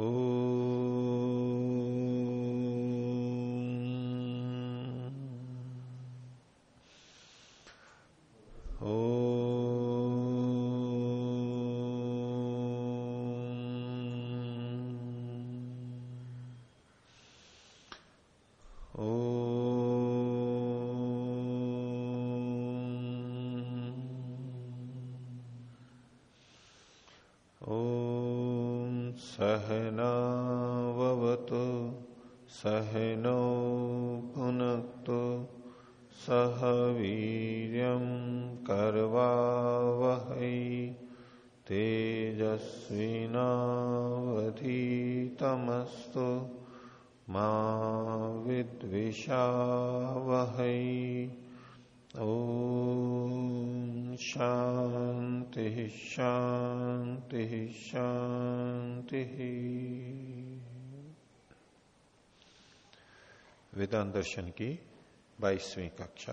Oh. वेदांत दर्शन की बाईसवीं कक्षा।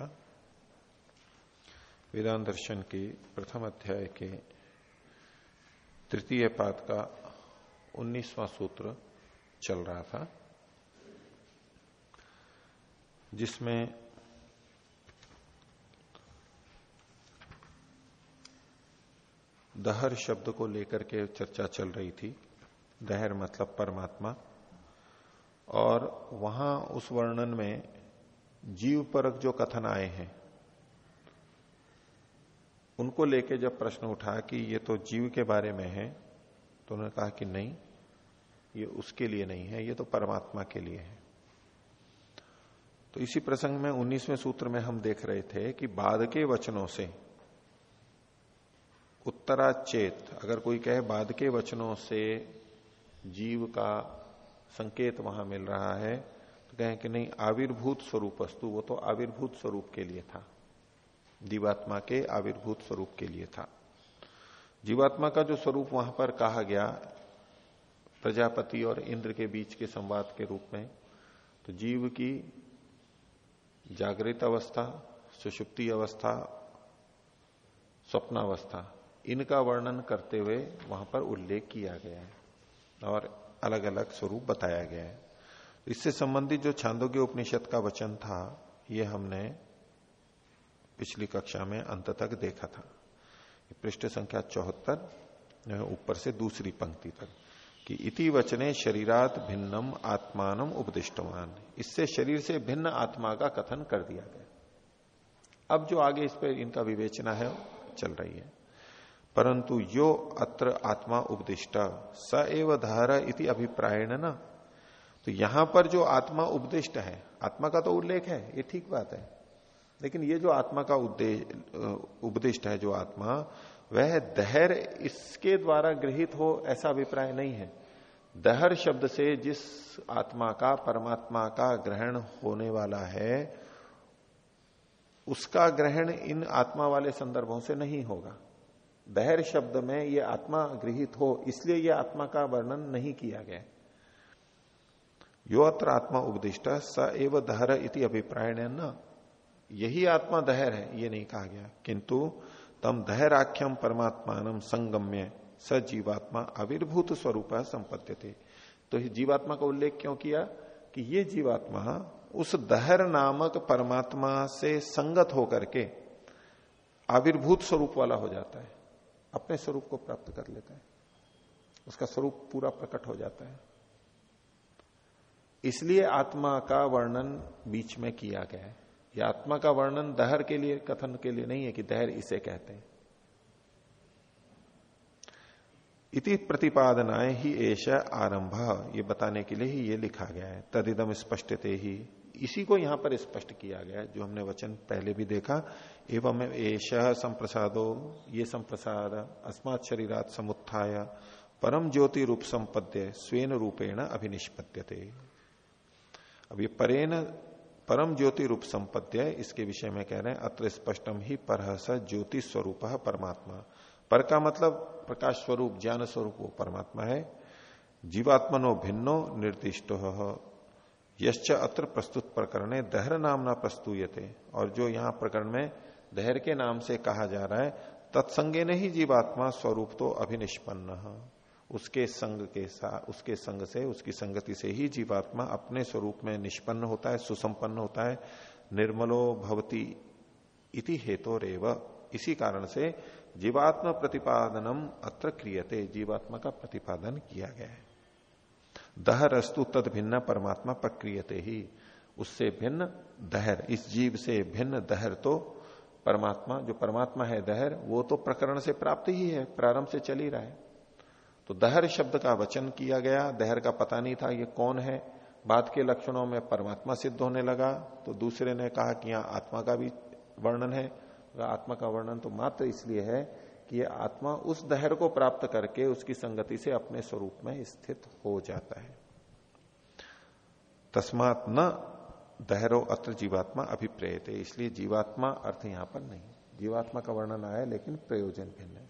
वेदांत दर्शन की प्रथम अध्याय के तृतीय पाद का उन्नीसवां सूत्र चल रहा था, जिसमें दहर शब्द को लेकर के चर्चा चल रही थी। दहर मतलब परमात्मा और वहाँ उस वर्णन में जीव परक जो कथन आए हैं, उनको लेके जब प्रश्न उठा कि ये तो जीव के बारे में है तो उन्होंने कहा कि नहीं, ये उसके लिए नहीं है, ये तो परमात्मा के लिए है। तो इसी प्रसंग में उन्नीसवें सूत्र में हम देख रहे थे कि बाद के वचनों से उत्तराचेत, अगर कोई कहे बाद के वचनों से जीव का संकेत वहाँ मिल रहा है। तो कहें कि नहीं, आविर्भूत स्वरूप वस्तु वो तो आविर्भूत स्वरूप के लिए था। जीवात्मा के आविर्भूत स्वरूप के लिए था। जीवात्मा का जो स्वरूप वहाँ पर कहा गया, प्रजापति और इंद्र के बीच के संवाद के रूप में तो जीव की जागृत अवस्था, सुषुप्ति अवस्था, स्वप्नावस्था, इनका वर्णन करते हुए वहाँ पर उल्लेख किया गया है। और अलग अलग स्वरूप बताया गया है। इससे संबंधित जो छांदों के उपनिषद का वचन था, ये हमने पिछली कक्षा में अंत तक देखा था। पृष्ठ संख्या चौहत्तर ऊपर से दूसरी पंक्ति तक, कि इति वचने शरीरात भिन्नम आत्मान उपदिष्टवान। इससे शरीर से भिन्न आत्मा का कथन कर दिया गया। अब जो आगे इस पर इनका विवेचना है चल रही है। परंतु यो अत्र आत्मा उपदिष्ट। स एव धार इति अभिप्रायण न। तो यहाँ पर जो आत्मा उपदिष्ट है, आत्मा का तो उल्लेख है, ये ठीक बात है। लेकिन ये जो आत्मा का उपदिष्ट है, जो आत्मा, वह दहर इसके द्वारा गृहित हो ऐसा अभिप्राय नहीं है। दहर शब्द से जिस आत्मा का, परमात्मा का ग्रहण होने वाला है, उसका ग्रहण इन आत्मा वाले संदर्भों से नहीं होगा। दहर शब्द में ये आत्मा गृहित हो, इसलिए ये आत्मा का वर्णन नहीं किया गया। यो अत्र आत्मा उपदिष्ट, स एव दहर इति अभिप्राय न। यही आत्मा दहर है, ये नहीं कहा गया। किंतु तम दहराख्यम परमात्मान संगम्य, स जीवात्मा आविर्भूत स्वरूप संपत्ति तो जीवात्मा का उल्लेख क्यों किया? कि ये जीवात्मा उस दहर नामक परमात्मा से संगत होकर के आविर्भूत स्वरूप वाला हो जाता है। अपने स्वरूप को प्राप्त कर लेता है। उसका स्वरूप पूरा प्रकट हो जाता है। इसलिए आत्मा का वर्णन बीच में किया गया है। यह आत्मा का वर्णन दहर के लिए, कथन के लिए नहीं है कि दहर इसे कहते हैं। इति प्रतिपादनाए ही एश आरंभ। ये बताने के लिए ही ये लिखा गया है। तदिदम स्पष्टते ही इसी को यहाँ पर स्पष्ट किया गया है, जो हमने वचन पहले भी देखा, एवं एश संप्रसादो, ये संप्रसाद अस्मात् शरीरात समुत्थाय परम ज्योति रूप संपद्य, स्वेन रूपेण अभिनिष्पत्यते अब ये परेन परम ज्योति रूप संपद्य, इसके विषय में कह रहे हैं, अत्र स्पष्टम ही पर ज्योति स्वरूप परमात्मा। पर का मतलब प्रकाश स्वरूप ज्ञान स्वरूप वो परमात्मा है। जीवात्मनो भिन्नो निर्दिष्ट। यश्च अत्र प्रस्तुत प्रकरण दहर नाम ना प्रस्तुयते। और जो यहाँ प्रकरण में दहर के नाम से कहा जा रहा है, तत्संगे ने ही जीवात्मा स्वरूप तो अभिनिष्पन्न। उसके संग के साथ उसके संग से, उसकी संगति से ही जीवात्मा अपने स्वरूप में निष्पन्न होता है, सुसंपन्न होता है। निर्मलो भवती इति हेतु रेव इसी कारण से जीवात्मा प्रतिपादनम अत्र क्रियते। जीवात्मा का प्रतिपादन किया गया है। दहर अस्तु तद भिन्न परमात्मा प्रक्रियते ही। उससे भिन्न दहर, इस जीव से भिन्न दहर तो परमात्मा, जो परमात्मा है दहर, वो तो प्रकरण से प्राप्त ही है, प्रारंभ से चल ही रहा है। तो दहर शब्द का वचन किया गया, दहर का पता नहीं था ये कौन है। बाद के लक्षणों में परमात्मा सिद्ध होने लगा तो दूसरे ने कहा कि यहाँ आत्मा का भी वर्णन है। आत्मा का वर्णन तो मात्र इसलिए है कि आत्मा उस दहर को प्राप्त करके उसकी संगति से अपने स्वरूप में स्थित हो जाता है। तस्मात न दहरो अत्र जीवात्मा अभिप्रेत है इसलिए जीवात्मा अर्थ यहाँ पर नहीं। जीवात्मा का वर्णन आया, लेकिन प्रयोजन भिन्न है।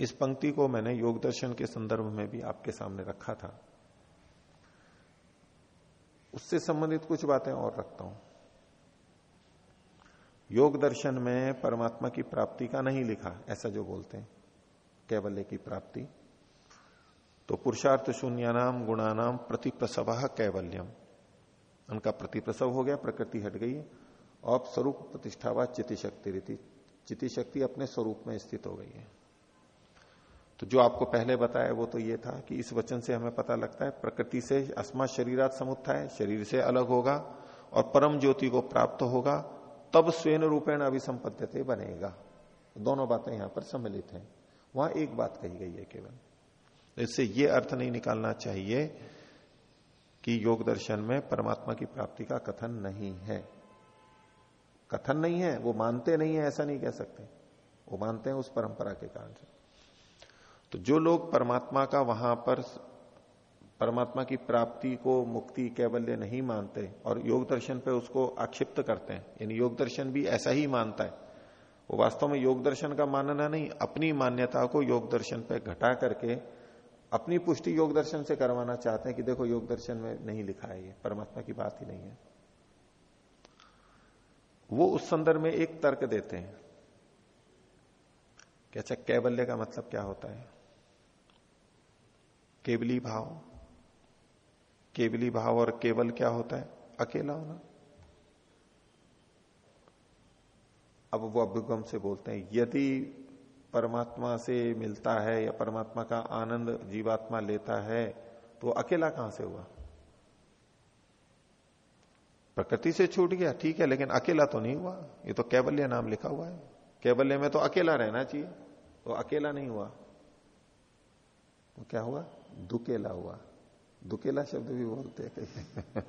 इस पंक्ति को मैंने योग दर्शन के संदर्भ में भी आपके सामने रखा था। उससे संबंधित कुछ बातें और रखता हूँ। योग दर्शन में परमात्मा की प्राप्ति का नहीं लिखा, ऐसा जो बोलते हैं कैवल्य की प्राप्ति। तो पुरुषार्थ शून्य नाम गुणानाम प्रतिप्रसव कैवल्यम। उनका प्रतिप्रसव हो गया, प्रकृति हट गई और स्वरूप प्रतिष्ठावा चिति शक्ति रीति। चितिशक्ति अपने स्वरूप में स्थित हो गई है। तो जो आपको पहले बताया, वो तो ये था कि इस वचन से हमें पता लगता है, प्रकृति से अस्मा शरीरात समुत्थाय, शरीर से अलग होगा और परम ज्योति को प्राप्त होगा तब स्वयं रूपेण अभिसंपद्यते बनेगा। दोनों बातें यहाँ पर सम्मिलित हैं। वहाँ एक बात कही गई है केवल। इससे यह अर्थ नहीं निकालना चाहिए कि योग दर्शन में परमात्मा की प्राप्ति का कथन नहीं है। कथन नहीं है, वो मानते नहीं है, ऐसा नहीं कह सकते। वो मानते हैं उस परंपरा के कारण से। तो जो लोग परमात्मा का वहाँ पर परमात्मा की प्राप्ति को मुक्ति कैवल्य नहीं मानते और योग दर्शन पे उसको आक्षिप्त करते हैं। यानी योग दर्शन भी ऐसा ही मानता है। वो वास्तव में योग दर्शन का मानना नहीं, अपनी मान्यता को योग दर्शन पे घटा करके अपनी पुष्टि योग दर्शन से करवाना चाहते हैं कि देखो योग दर्शन में नहीं लिखा है ये, परमात्मा की बात ही नहीं है। वो उस संदर्भ में एक तर्क देते हैं कि अच्छा कैवल्य का मतलब क्या होता है? केवली भाव। केवली भाव और केवल क्या होता है? अकेला होना। अब वो अभ्युगम से बोलते हैं, यदि परमात्मा से मिलता है या परमात्मा का आनंद जीवात्मा लेता है तो अकेला कहाँ से हुआ? प्रकृति से छूट गया, ठीक है, लेकिन अकेला तो नहीं हुआ। ये तो कैवल्य नाम लिखा हुआ है। कैवल्य में तो अकेला रहना चाहिए तो अकेला नहीं हुआ। तो क्या हुआ? दुकेला हुआ। दुकेला शब्द भी बोलते हैं कहीं।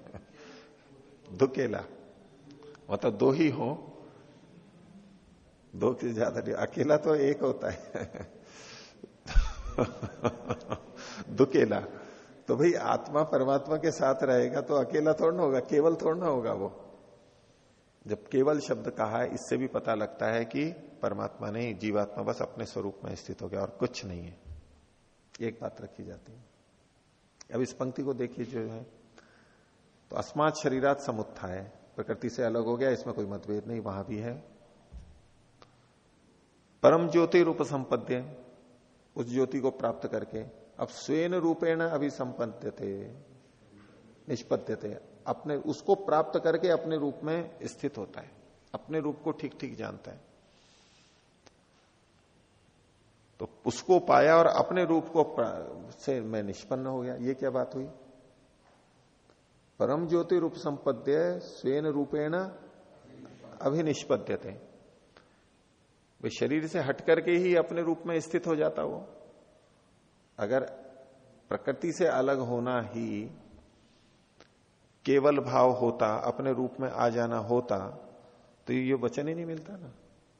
दुकेला। मतलब दो ही हो। दो की ज़्यादा नहीं। अकेला तो एक होता है। दुकेला। तो भाई आत्मा परमात्मा के साथ रहेगा तो अकेला थोड़ा ना होगा, केवल थोड़ा ना होगा वो। जब केवल शब्द कहा है, इससे भी पता लगता है कि परमात्मा नहीं, जीवात्मा बस अपने स्वरूप में स्थित हो गया और कुछ नहीं है। एक बात रखी जाती है। अब इस पंक्ति को देखिए जो है। तो अस्मात शरीरात है प्रकृति से अलग हो गया, इसमें कोई मतभेद नहीं, वहाँ भी है। परम ज्योति रूप संपद्य, उस ज्योति को प्राप्त करके, अब स्वयं रूपेण अभी संपद्य थे निष्पत्य थे अपने, उसको प्राप्त करके अपने रूप में स्थित होता है। अपने रूप को ठीक ठीक जानता है। तो उसको पाया और अपने रूप को से मैं निष्पन्न हो गया। ये क्या बात हुई? परम ज्योति रूप संपद्य स्वयं रूपेण अभिनिष्पद्य थे वे शरीर से हट करके ही अपने रूप में स्थित हो जाता वो। अगर प्रकृति से अलग होना ही केवल भाव होता, अपने रूप में आ जाना होता तो ये वचन ही नहीं मिलता ना।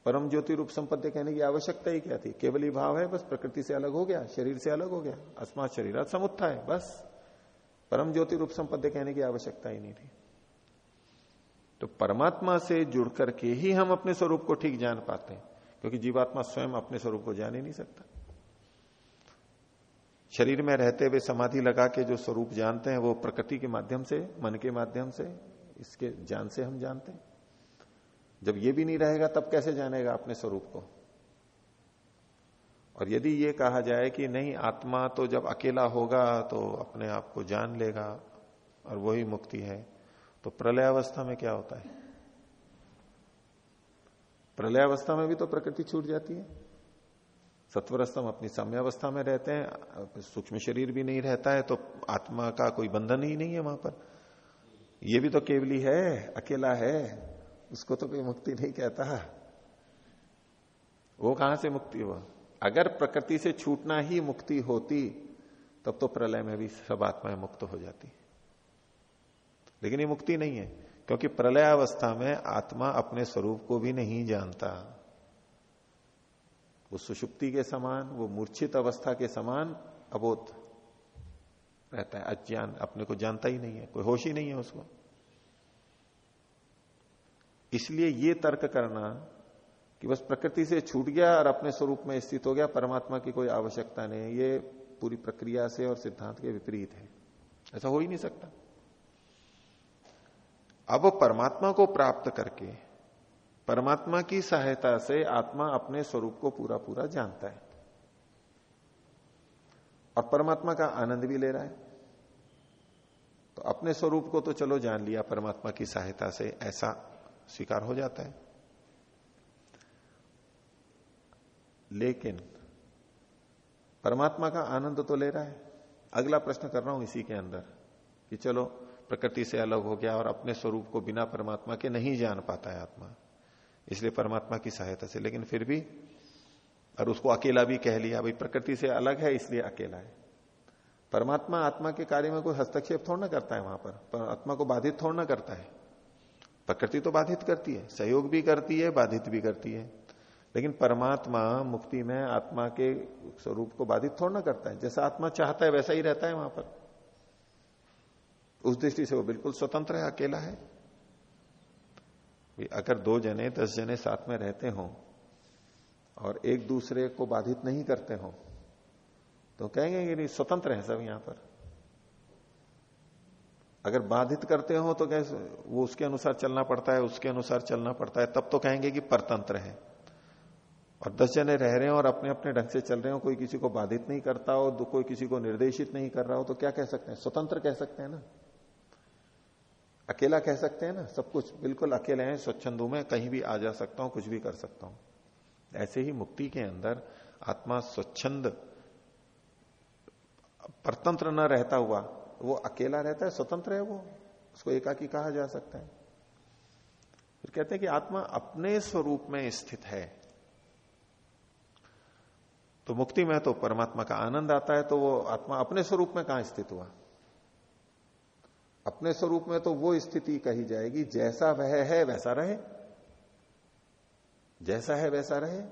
परम ज्योति रूप संपत्ति कहने की आवश्यकता ही क्या थी? केवल ही भाव है, बस प्रकृति से अलग हो गया, शरीर से अलग हो गया अस्मात शरीर समुत्था है, बस। परम ज्योति रूप संपत्ति कहने की आवश्यकता ही नहीं थी। तो परमात्मा से जुड़ करके ही हम अपने स्वरूप को ठीक जान पाते हैं, क्योंकि जीवात्मा स्वयं अपने स्वरूप को जान ही नहीं सकता। शरीर में रहते हुए समाधि लगा के जो स्वरूप जानते हैं, वो प्रकृति के माध्यम से, मन के माध्यम से, इसके ज्ञान से हम जानते हैं। जब ये भी नहीं रहेगा, तब कैसे जानेगा अपने स्वरूप को? और यदि ये कहा जाए कि नहीं, आत्मा तो जब अकेला होगा तो अपने आप को जान लेगा और वही मुक्ति है तो प्रलय अवस्था में क्या होता है? प्रलय अवस्था में भी तो प्रकृति छूट जाती है। सत्वरस्तम अपनी साम्यावस्था में रहते हैं सूक्ष्म शरीर भी नहीं रहता है तो आत्मा का कोई बंधन ही नहीं है वहाँ पर। यह भी तो केवली है, अकेला है। उसको तो कोई मुक्ति नहीं कहता। वो कहाँ से मुक्ति हुआ? अगर प्रकृति से छूटना ही मुक्ति होती, तब तो प्रलय में भी सब आत्माएँ मुक्त हो जाती। लेकिन ये मुक्ति नहीं है, क्योंकि प्रलय अवस्था में आत्मा अपने स्वरूप को भी नहीं जानता। वो सुषुप्ति के समान, वो मूर्छित अवस्था के समान अबोध रहता है, अज्ञान अपने को जानता ही नहीं है, कोई होश ही नहीं है उसको। इसलिए ये तर्क करना कि बस प्रकृति से छूट गया और अपने स्वरूप में स्थित हो गया, परमात्मा की कोई आवश्यकता नहीं, ये पूरी प्रक्रिया से और सिद्धांत के विपरीत है। ऐसा हो ही नहीं सकता। अब परमात्मा को प्राप्त करके, परमात्मा की सहायता से आत्मा अपने स्वरूप को पूरा पूरा जानता है। और परमात्मा का आनंद भी ले रहा है। तो अपने स्वरूप को तो चलो जान लिया, परमात्मा की सहायता से ऐसा स्वीकार हो जाता है। लेकिन परमात्मा का आनंद तो ले रहा है। अगला प्रश्न कर रहा हूँ इसी के अंदर कि चलो प्रकृति से अलग हो गया और अपने स्वरूप को बिना परमात्मा के नहीं जान पाता है आत्मा। इसलिए परमात्मा की सहायता से। लेकिन फिर भी और उसको अकेला भी कह लिया भाई प्रकृति से अलग है इसलिए अकेला है। परमात्मा आत्मा के कार्य में कोई हस्तक्षेप थोड़ा ना करता है वहाँ पर, आत्मा को बाधित थोड़ा ना करता है। प्रकृति तो बाधित करती है, सहयोग भी करती है, बाधित भी करती है। लेकिन परमात्मा मुक्ति में आत्मा के स्वरूप को बाधित थोड़ा ना करता है। जैसा आत्मा चाहता है, वैसा ही रहता है वहाँ पर। उस दृष्टि से वो बिल्कुल स्वतंत्र है, अकेला है। अगर दो जने, दस जने साथ में रहते हो और एक दूसरे को बाधित नहीं करते हो तो कहेंगे कि नहीं, स्वतंत्र है सब यहाँ पर। अगर बाधित करते हो तो कैसे? वो उसके अनुसार चलना पड़ता है, उसके अनुसार चलना पड़ता है। तब तो कहेंगे कि परतंत्र है। और दस जने रह रहे हो और अपने अपने ढंग से चल रहे हो, कोई किसी को बाधित नहीं करता हो कोई किसी को निर्देशित नहीं कर रहा हो तो क्या कह सकते हैं? स्वतंत्र कह सकते हैं ना? अकेला कह सकते हैं ना? सब कुछ, बिल्कुल अकेले हैं, स्वच्छंदू में कहीं भी आ जा सकता हूँ, कुछ भी कर सकता हूँ। ऐसे ही मुक्ति के अंदर आत्मा स्वच्छंद, परतंत्र न रहता हुआ वो अकेला रहता है, स्वतंत्र है वो। उसको एकाकी कहा जा सकता है। फिर कहते हैं कि आत्मा अपने स्वरूप में स्थित है। तो मुक्ति में तो परमात्मा का आनंद आता है तो वो आत्मा अपने स्वरूप में कहाँ स्थित हुआ? अपने स्वरूप में तो वो स्थिति कही जाएगी, जैसा वह है, वैसा रहे। जैसा है, वैसा रहे।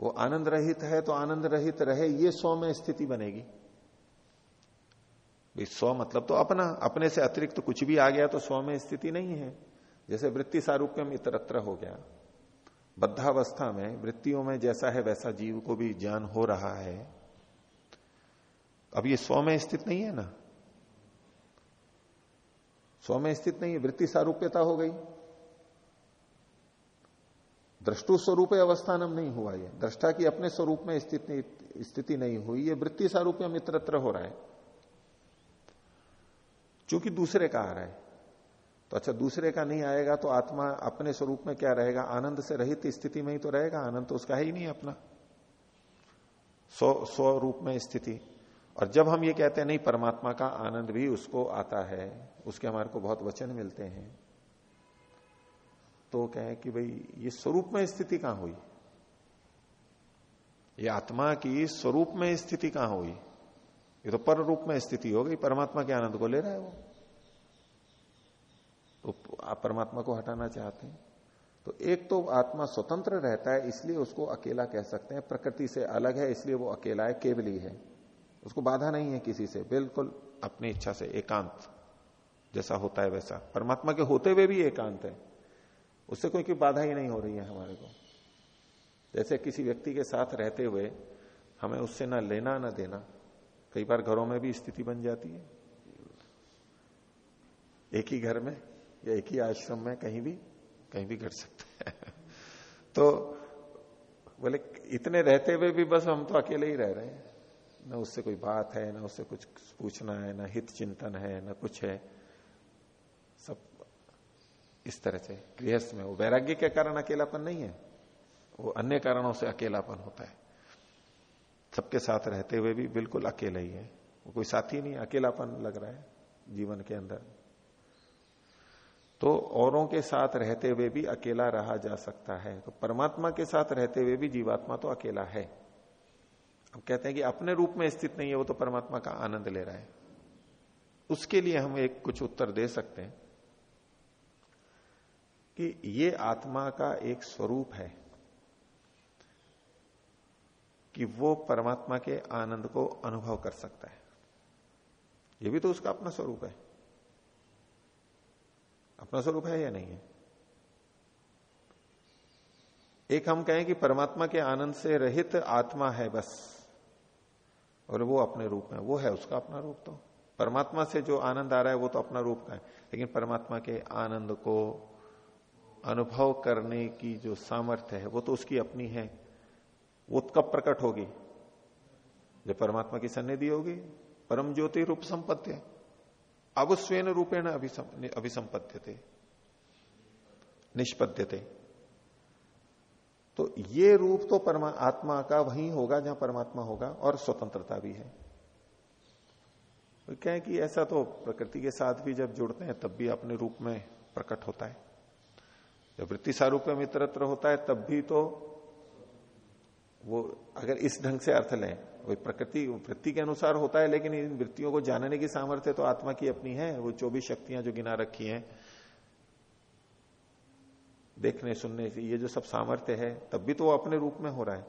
वो आनंद रहित है तो आनंद रहित रहे, ये स्व में स्थिति बनेगी। स्व मतलब तो अपना, अपने से अतिरिक्त तो कुछ भी आ गया तो स्व में स्थिति नहीं है। जैसे वृत्ति सारूप्यम इतरत्र हो गया। बद्धावस्था में, वृत्तियों में जैसा है वैसा जीव को भी ज्ञान हो रहा है। अब ये स्व में स्थित नहीं है ना? स्व में स्थित नहीं है, वृत्ति सारूप्यता हो गई। दृष्टु स्वरूप अवस्थानम नहीं हुआ ये। दृष्टा की अपने स्वरूप में स्थित, स्थिति नहीं हुई। ये वृत्ति सारूप्य मित्रत्र हो रहा है। चूँकि दूसरे का आ रहा है। तो अच्छा दूसरे का नहीं आएगा तो आत्मा अपने स्वरूप में क्या रहेगा? आनंद से रहित स्थिति में ही तो रहेगा, आनंद तो उसका है ही नहीं अपना। स्व, स्वरूप में स्थिति। और जब हम ये कहते हैं, नहीं, परमात्मा का आनंद भी उसको आता है, उसके हमारे को बहुत वचन मिलते हैं तो कहें कि भाई, ये स्वरूप में स्थिति कहाँ हुई? ये आत्मा की स्वरूप में स्थिति कहाँ हुई? ये तो पर रूप में स्थिति हो गई, परमात्मा के आनंद को ले रहा है वो। तो आप परमात्मा को हटाना चाहते हैं। तो एक तो आत्मा स्वतंत्र रहता है, इसलिए उसको अकेला कह सकते हैं। प्रकृति से अलग है, इसलिए वो अकेला है, केवली है। उसको बाधा नहीं है किसी से, बिल्कुल अपनी इच्छा से एकांत, जैसा होता है वैसा। परमात्मा के होते हुए भी एकांत है। उससे कोई कोई बाधा ही नहीं हो रही है हमारे को? जैसे किसी व्यक्ति के साथ रहते हुए हमें उससे ना लेना, ना देना। कई बार घरों में भी स्थिति बन जाती है। एक ही घर में या एक ही आश्रम में कहीं भी कहीं भी घट सकता है। तो बोले, इतने रहते हुए भी बस हम तो अकेले ही रह रहे हैं। न उससे कोई बात है, न उससे कुछ पूछना है, न हित चिंतन है, न कुछ है। सब इस तरह से गृहस्थ में। वो वैराग्य के कारण अकेलापन नहीं है। वो अन्य कारणों से अकेलापन होता है। सबके साथ रहते हुए भी बिल्कुल अकेले ही है। वो कोई साथी नहीं, अकेलापन लग रहा है जीवन के अंदर। तो औरों के साथ रहते हुए भी अकेला रहा जा सकता है। तो परमात्मा के साथ रहते हुए भी जीवात्मा तो अकेला है। अब कहते हैं कि अपने रूप में स्थित नहीं है, वो तो परमात्मा का आनंद ले रहा है। उसके लिए हम एक कुछ उत्तर दे सकते हैं कि ये आत्मा का एक स्वरूप है। कि वो परमात्मा के आनंद को अनुभव कर सकता है। ये भी तो उसका अपना स्वरूप है। अपना स्वरूप है या नहीं है? एक हम कहें कि परमात्मा के आनंद से रहित आत्मा है बस, और वो अपने रूप में, वो है उसका अपना रूप तो। परमात्मा से जो आनंद आ रहा है, वो तो अपना रूप का है। लेकिन परमात्मा के आनंद को अनुभव करने की जो सामर्थ्य है, वो तो उसकी अपनी है। वो कब प्रकट होगी? जब परमात्मा की सन्निधि होगी। परम ज्योति रूप संपत्ति। अब स्वेन रूपेण अभिसंपत्य निष्पद्यते। तो ये रूप तो परमा आत्मा का वही होगा जहाँ परमात्मा होगा, और स्वतंत्रता भी है। क्या है कि ऐसा तो प्रकृति के साथ भी जब जुड़ते हैं, तब भी अपने रूप में प्रकट होता है। जब वृत्ति सारूप में मित्रत्र होता है, तब भी तो वो अगर इस ढंग से अर्थ लें, वही प्रकृति, वृत्ति के अनुसार होता है, लेकिन इन वृत्तियों को जानने की सामर्थ्य तो आत्मा की अपनी है, वो चौबीस शक्तियाँ जो गिना रखी हैं। देखने, सुनने, ये जो सब सामर्थ्य है, तब भी तो वो अपने रूप में हो रहा है।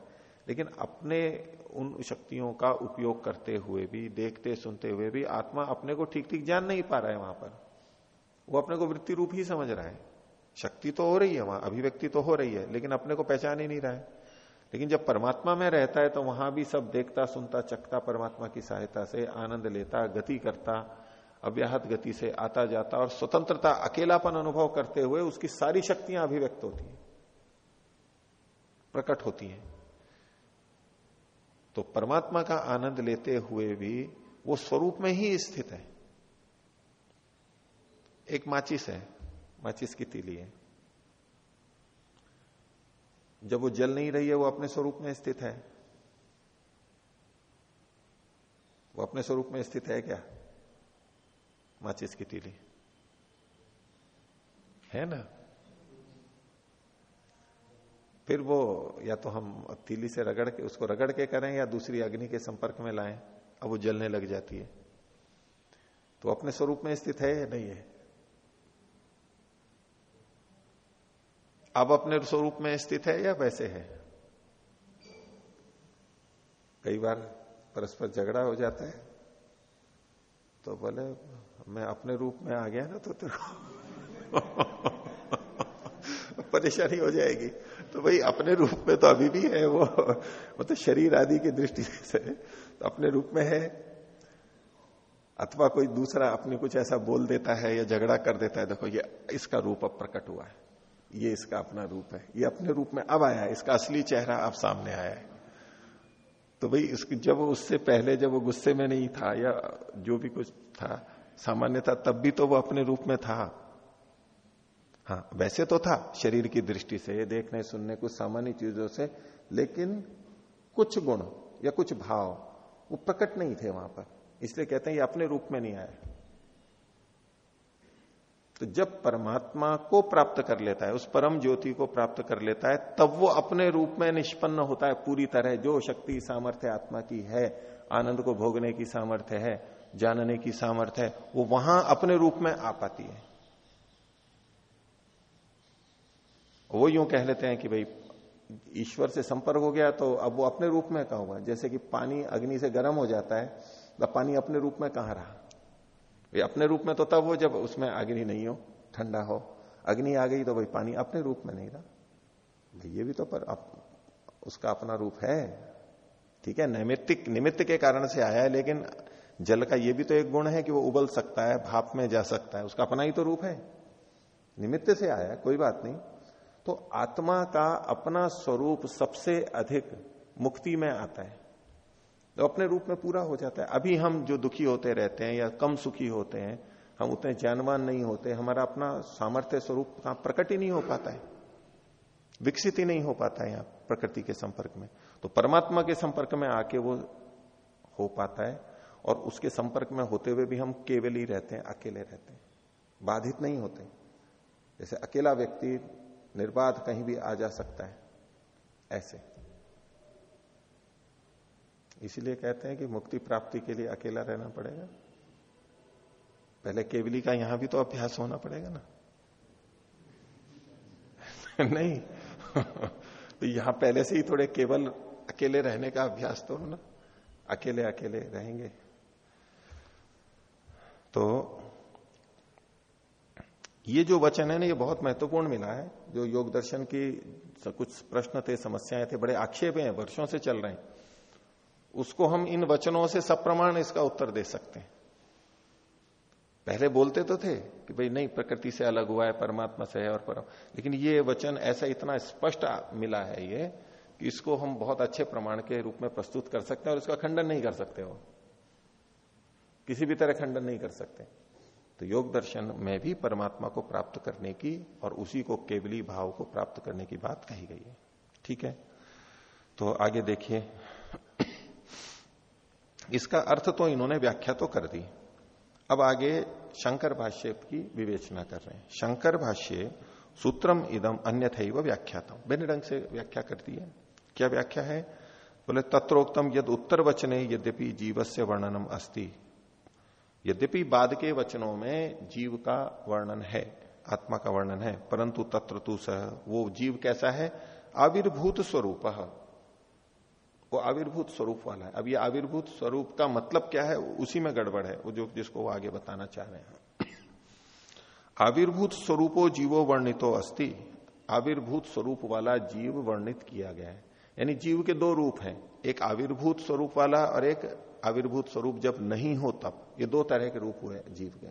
लेकिन अपने उन शक्तियों का उपयोग करते हुए भी, देखते, सुनते हुए भी आत्मा अपने को ठीक ठीक जान नहीं पा रहा है वहाँ पर। वो अपने को वृत्ति रूप ही समझ रहा है। शक्ति तो हो रही है वहाँ, अभिव्यक्ति तो हो रही है, लेकिन अपने को पहचान ही नहीं रहा है। लेकिन जब परमात्मा में रहता है तो वहाँ भी सब देखता, सुनता चकता परमात्मा की सहायता से आनंद लेता, गति करता, अव्याहत गति से आता, जाता और स्वतंत्रता, अकेलापन अनुभव करते हुए उसकी सारी शक्तियाँ अभिव्यक्त होती हैं। प्रकट होती हैं। तो परमात्मा का आनंद लेते हुए भी वो स्वरूप में ही स्थित है। एक माचिस है, माचिस की तीली है। जब वो जल नहीं रही है, वो अपने स्वरूप में स्थित है। वो अपने स्वरूप में स्थित है क्या? माचिस की तीली है ना? फिर वो या तो हम तीली से रगड़ के, उसको रगड़ के करें या दूसरी अग्नि के संपर्क में लाएँ, अब वो जलने लग जाती है। तो अपने स्वरूप में स्थित है या नहीं है? अब अपने स्वरूप में स्थित है या वैसे है? कई बार परस्पर झगड़ा हो जाता है। तो बोले, मैं अपने रूप में आ गया ना तो तेरे को परेशानी हो जाएगी। तो भाई, अपने रूप में तो अभी भी है वो। मतलब तो शरीर आदि की दृष्टि से तो अपने रूप में है। अथवा कोई दूसरा अपने कुछ ऐसा बोल देता है या झगड़ा कर देता है, देखो ये, इसका रूप अब प्रकट हुआ है। ये इसका अपना रूप है, ये अपने रूप में अब आया है, इसका असली चेहरा अब सामने आया है। तो भाई इसकी, जब उससे पहले जब वो गुस्से में नहीं था या जो भी कुछ था, सामान्य था, तब भी तो वो अपने रूप में था। हाँ वैसे तो था शरीर की दृष्टि से देखने सुनने कुछ सामान्य चीज़ों से, लेकिन कुछ गुण या कुछ भाव वो प्रकट नहीं थे वहाँ पर। इसलिए कहते हैं ये अपने रूप में नहीं आया तो जब परमात्मा को प्राप्त कर लेता है, उस परम ज्योति को प्राप्त कर लेता है, तब वो अपने रूप में निष्पन्न होता है पूरी तरह, जो शक्ति, सामर्थ्य आत्मा की है, आनंद को भोगने की सामर्थ्य है, जानने की सामर्थ्य है, वो वहाँ अपने रूप में आ पाती है। वो यूँ कह लेते हैं कि भाई, ईश्वर से संपर्क हो गया तो अब वो अपने रूप में कहा हुआ? जैसे कि पानी अग्नि से गर्म हो जाता है तो पानी अपने रूप में कहाँ रहा? अपने रूप में तो तब हो जब उसमें अग्नि नहीं हो ठंडा हो। अग्नि आ गई तो भाई पानी अपने रूप में नहीं रहा। ये भी तो पर अप, उसका अपना रूप है। ठीक है नैमित्तिक निमित्त के कारण से आया है लेकिन जल का ये भी तो एक गुण है कि वो उबल सकता है भाप में जा सकता है। उसका अपना ही तो रूप है। निमित्त से आया है कोई बात नहीं। तो आत्मा का अपना स्वरूप सबसे अधिक मुक्ति में आता है। तो अपने रूप में पूरा हो जाता है। अभी हम जो दुखी होते रहते हैं या कम सुखी होते हैं, हम उतने ज्ञानवान नहीं होते, हमारा अपना सामर्थ्य स्वरूप का प्रकट ही नहीं हो पाता है। विकसित ही नहीं हो पाता है यहाँ प्रकृति के संपर्क में। तो परमात्मा के संपर्क में आके वो हो पाता है और उसके संपर्क में होते हुए भी हम केवल ही रहते हैं, अकेले रहते हैं। बाधित नहीं होते। जैसे अकेला व्यक्ति निर्बाध कहीं भी आ जा सकता है, ऐसे। इसीलिए कहते हैं कि मुक्ति प्राप्ति के लिए अकेला रहना पड़ेगा। पहले केवली का यहाँ भी तो अभ्यास होना पड़ेगा ना। नहीं। तो यहाँ पहले से ही थोड़े केवल अकेले रहने का अभ्यास तो ना अकेले अकेले रहेंगे। तो ये जो वचन है ना, ये बहुत महत्वपूर्ण मिला है। जो योग दर्शन की कुछ प्रश्न थे, समस्याएँ थे, बड़े आक्षेप हैं, वर्षों से चल रहे हैं। उसको हम इन वचनों से सप्रमाण इसका उत्तर दे सकते हैं। पहले बोलते तो थे कि भाई नहीं, प्रकृति से अलग हुआ है, परमात्मा से है और परम। लेकिन ये वचन ऐसा इतना स्पष्ट मिला है ये कि इसको हम बहुत अच्छे प्रमाण के रूप में प्रस्तुत कर सकते हैं और इसका खंडन नहीं कर सकते हो किसी भी तरह खंडन नहीं कर सकते। तो योग दर्शन में भी परमात्मा को प्राप्त करने की और उसी को केवली भाव को प्राप्त करने की बात कही गई है। ठीक है? तो आगे देखिए। इसका अर्थ तो इन्होंने व्याख्या तो कर दी। अब आगे शंकर भाष्य की विवेचना कर रहे हैं। शंकर भाष्य सूत्रम इदम अन्य व्याख्यातम। भिन्न ढंग से व्याख्या कर दी है। क्या व्याख्या है? बोले, तत्रोक्तम यद उत्तर वचने यद्यपि जीवस्य वर्णनम अस्ति। यद्यपि बाद के वचनों में जीव का वर्णन है, आत्मा का वर्णन है, परंतु तत्र तु सह वो जीव कैसा है? आविर्भूत स्वरूप। वो आविर्भूत स्वरूप वाला है। अब ये आविर्भूत स्वरूप का मतलब क्या है, उसी में गड़बड़ है, वो जो, जिसको वो आगे बताना चाह रहे हैं। आविर्भूत स्वरूपो जीवो वर्णितो अस्ति। आविर्भूत स्वरूप वाला जीव वर्णित किया गया है। यानी जीव के दो रूप हैं, एक आविर्भूत स्वरूप वाला और एक आविर्भूत स्वरूप जब नहीं हो तब। ये दो तरह के रूप हुए जीव के।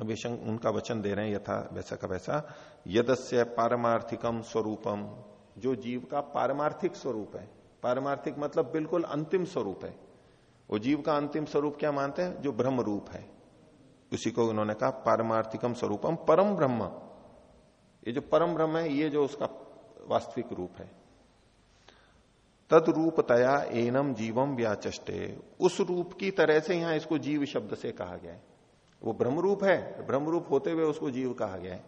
अभी उनका वचन दे रहे हैं, यथा, वैसा का वैसा। यदस्य पारमार्थिकम स्वरूपम जो जीव का पारमार्थिक स्वरूप है। पारमार्थिक मतलब बिल्कुल अंतिम स्वरूप है। वो जीव का अंतिम स्वरूप क्या मानते हैं? जो ब्रह्म रूप है। उसी को उन्होंने कहा पारमार्थिकम स्वरूपम परम ब्रह्म। ये जो परम ब्रह्म है, ये जो उसका वास्तविक रूप है। तद रूपतया एनम जीवम व्याचष्टे। उस रूप की तरह से यहाँ इसको जीव शब्द से कहा गया है। वो ब्रह्म रूप है। ब्रह्म रूप होते हुए उसको जीव कहा गया है।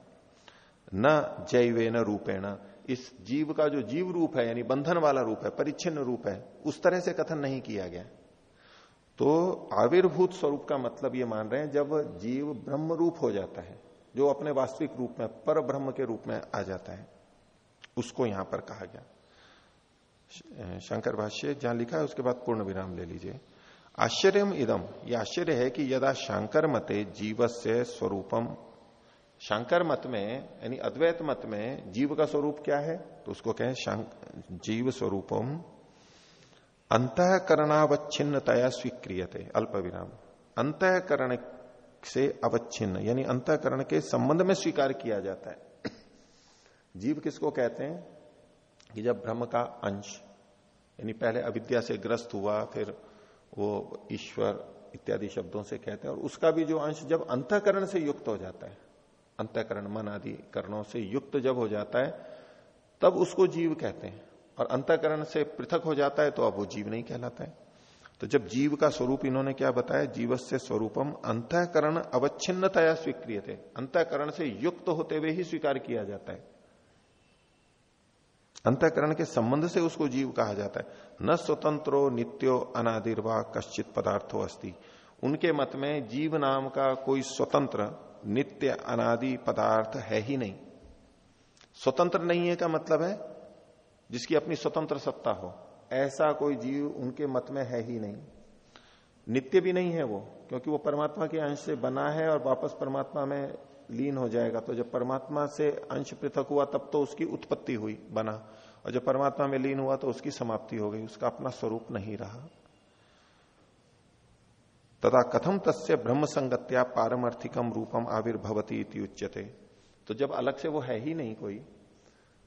न जैवे न रूपेण। इस जीव का जो जीव रूप है, यानी बंधन वाला रूप है, परिच्छिन्न रूप है, उस तरह से कथन नहीं किया गया। तो आविर्भूत स्वरूप का मतलब ये मान रहे हैं, जब जीव ब्रह्म रूप हो जाता है, जो अपने वास्तविक रूप में, पर ब्रह्म के रूप में आ जाता है, उसको यहाँ पर कहा गया। शंकर भाष्य जहाँ लिखा है, उसके बाद पूर्ण विराम ले लीजिए। आश्चर्य इदम यह आश्चर्य है कि यदा शंकर मते जीव से स्वरूपम शंकर मत में, यानी अद्वैत मत में जीव का स्वरूप क्या है? तो उसको कहें जीव स्वरूपम अंतकरणावच्छिन्नतया स्वीक्रियते, अल्प विराम। अंतकरण से अवच्छिन्न, यानी अंतकरण के संबंध में स्वीकार किया जाता है। जीव किसको कहते हैं? कि जब ब्रह्म का अंश, यानी पहले अविद्या से ग्रस्त हुआ, फिर वो ईश्वर इत्यादि शब्दों से कहते हैं, और उसका भी जो अंश जब अंतकरण से युक्त हो जाता है अंतकरण मन आदि करणों से युक्त जब हो जाता है, तब उसको जीव कहते हैं। और अंतकरण से पृथक हो जाता है तो अब वो जीव नहीं कहलाता है। तो जब जीव का स्वरूप इन्होंने क्या बताया जीव से स्वरूपम अंतकरण अवच्छिन्नतया स्वीक्रिय थे अंतकरण से युक्त होते हुए ही स्वीकार किया जाता है। अंतकरण के संबंध से उसको जीव कहा जाता है। न स्वतंत्रो नित्यो अनादिर्वा कश्चित पदार्थो अस्ति। उनके मत में जीव नाम का कोई स्वतंत्र नित्य अनादि पदार्थ है ही नहीं। स्वतंत्र नहीं है का मतलब है? जिसकी अपनी स्वतंत्र सत्ता हो। ऐसा कोई जीव उनके मत में है ही नहीं। नित्य भी नहीं है वो, क्योंकि वो परमात्मा के अंश से बना है और वापस परमात्मा में लीन हो जाएगा। तो जब परमात्मा से अंश पृथक हुआ, तब तो उसकी उत्पत्ति हुई, बना। और जब परमात्मा में लीन हुआ तो उसकी समाप्ति हो गई। उसका अपना स्वरूप नहीं रहा। तथा कथम तस्य ब्रह्म संगत्या पारमार्थिकम रूपम आविर्भवती उच्यते। तो जब अलग से वो है ही नहीं कोई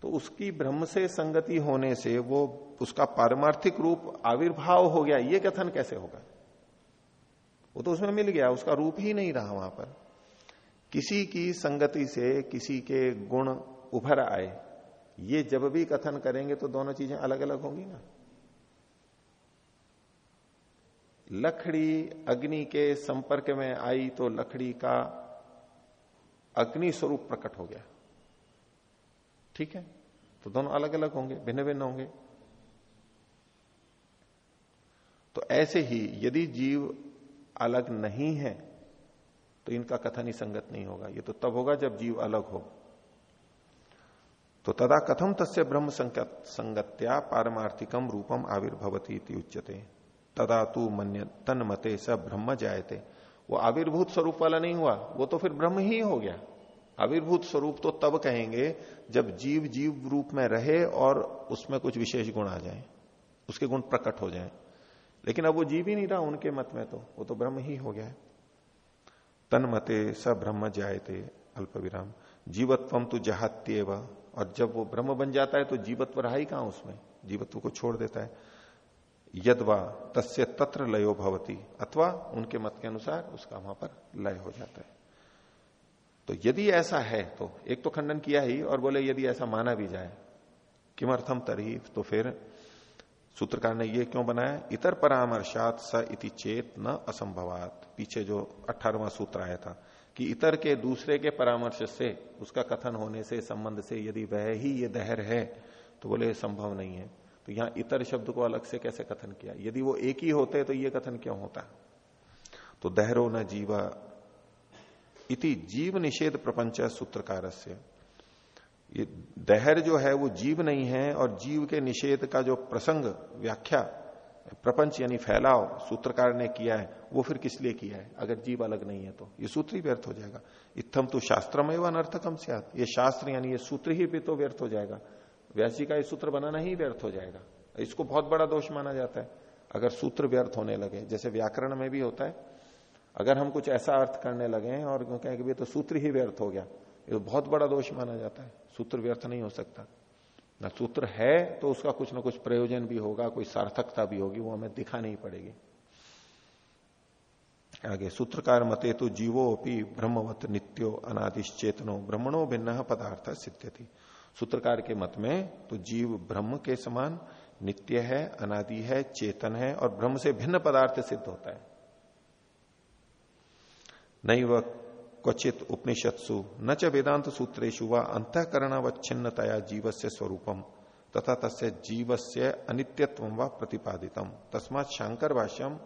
तो उसकी ब्रह्म से संगति होने से वो, उसका पारमार्थिक रूप आविर्भाव हो गया, ये कथन कैसे होगा? वो तो उसमें मिल गया, उसका रूप ही नहीं रहा वहाँ पर। किसी की संगति से किसी के गुण उभर आए, ये जब भी कथन करेंगे तो दोनों चीज़ें अलग अलग होंगी ना। लकड़ी अग्नि के संपर्क में आई तो लकड़ी का अग्नि स्वरूप प्रकट हो गया। ठीक है? तो दोनों अलग अलग होंगे भिन्न भिन्न होंगे। तो ऐसे ही यदि जीव अलग नहीं है तो इनका कथन ही संगत नहीं होगा। ये तो तब होगा जब जीव अलग हो। तो तदा कथम तस्य ब्रह्म संगत्या पारमार्थिकम रूपम आविर्भवती उच्चते तदा तू मन तन मते स ब्रह्म जायते। वो आविर्भूत स्वरूप वाला नहीं हुआ, वो तो फिर ब्रह्म ही हो गया। आविर्भूत स्वरूप तो तब कहेंगे जब जीव जीव रूप में रहे और उसमें कुछ विशेष गुण आ जाए, उसके गुण प्रकट हो जाए। लेकिन अब वो जीव ही नहीं रहा उनके मत में तो वो तो ब्रह्म ही हो गया है। तन मते स ब्रह्म जायते, अल्प विराम। जीवत्वम तो जहात्यव, और जब वो ब्रह्म बन जाता है तो जीवत्व रहा ही कहाँ उसमें? जीवत्व को छोड़ देता है। यदवा तस्य तत्र लयो भवती, अथवा उनके मत के अनुसार उसका वहाँ पर लय हो जाता है। तो यदि ऐसा है तो एक तो खंडन किया ही, और बोले यदि ऐसा माना भी जाए किमर्थम तरीफ तो फिर सूत्रकार ने यह क्यों बनाया? इतर परामर्शात स इति चेत न असंभवात। पीछे जो अठारवा सूत्र आया था, कि इतर के दूसरे के परामर्श से, उसका कथन होने से, संबंध से यदि वह ही ये दहर है तो बोले संभव नहीं है। तो यहाँ इतर शब्द को अलग से कैसे कथन किया? यदि वो एक ही होते तो ये कथन क्यों होता? तो दहरो न जीवा इति जीव निषेध प्रपंच सूत्रकार से ये दहर जो है वो जीव नहीं है और जीव के निषेध का जो प्रसंग, व्याख्या, प्रपंच यानी फैलाव सूत्रकार ने किया है, वो फिर किस लिए किया है? अगर जीव अलग नहीं है तो। ये सूत्र ही व्यर्थ हो जाएगा। इतम तो शास्त्रमय अनर्थकम से ये शास्त्र यानी ये सूत्र ही भी तो व्यर्थ हो जाएगा। व्यास जी का ये सूत्र बनाना ही व्यर्थ हो जाएगा। इसको बहुत बड़ा दोष माना जाता है। अगर सूत्र व्यर्थ होने लगे, जैसे व्याकरण में भी होता है, अगर हम कुछ ऐसा अर्थ करने लगे और कहें कि तो सूत्र ही व्यर्थ हो गया, ये तो बहुत बड़ा दोष माना जाता है। सूत्र व्यर्थ नहीं हो सकता। ना सूत्र है तो उसका कुछ ना कुछ प्रयोजन भी होगा, कोई सार्थकता भी होगी, वो हमें दिखानी पड़ेगी। आगे, सूत्रकार मते तो जीवो अपनी ब्रह्मवत नित्यो अनादिश्चेतनो ब्रह्मणो भिन्न पदार्थ सिद्ध थी सूत्रकार के मत में तो जीव ब्रह्म के समान, नित्य है, अनादि है, चेतन है, और ब्रह्म से भिन्न पदार्थ सिद्ध होता है। नहीं वह क्वचित उपनिषत्सु, न च वेदांत सूत्रेशु व अंतकरणावच्छिन्नतया जीव से स्वरूपम, तथा तस्य जीव से अनित्यत्व व प्रतिपादितम। तस्मात शंकर भाष्यम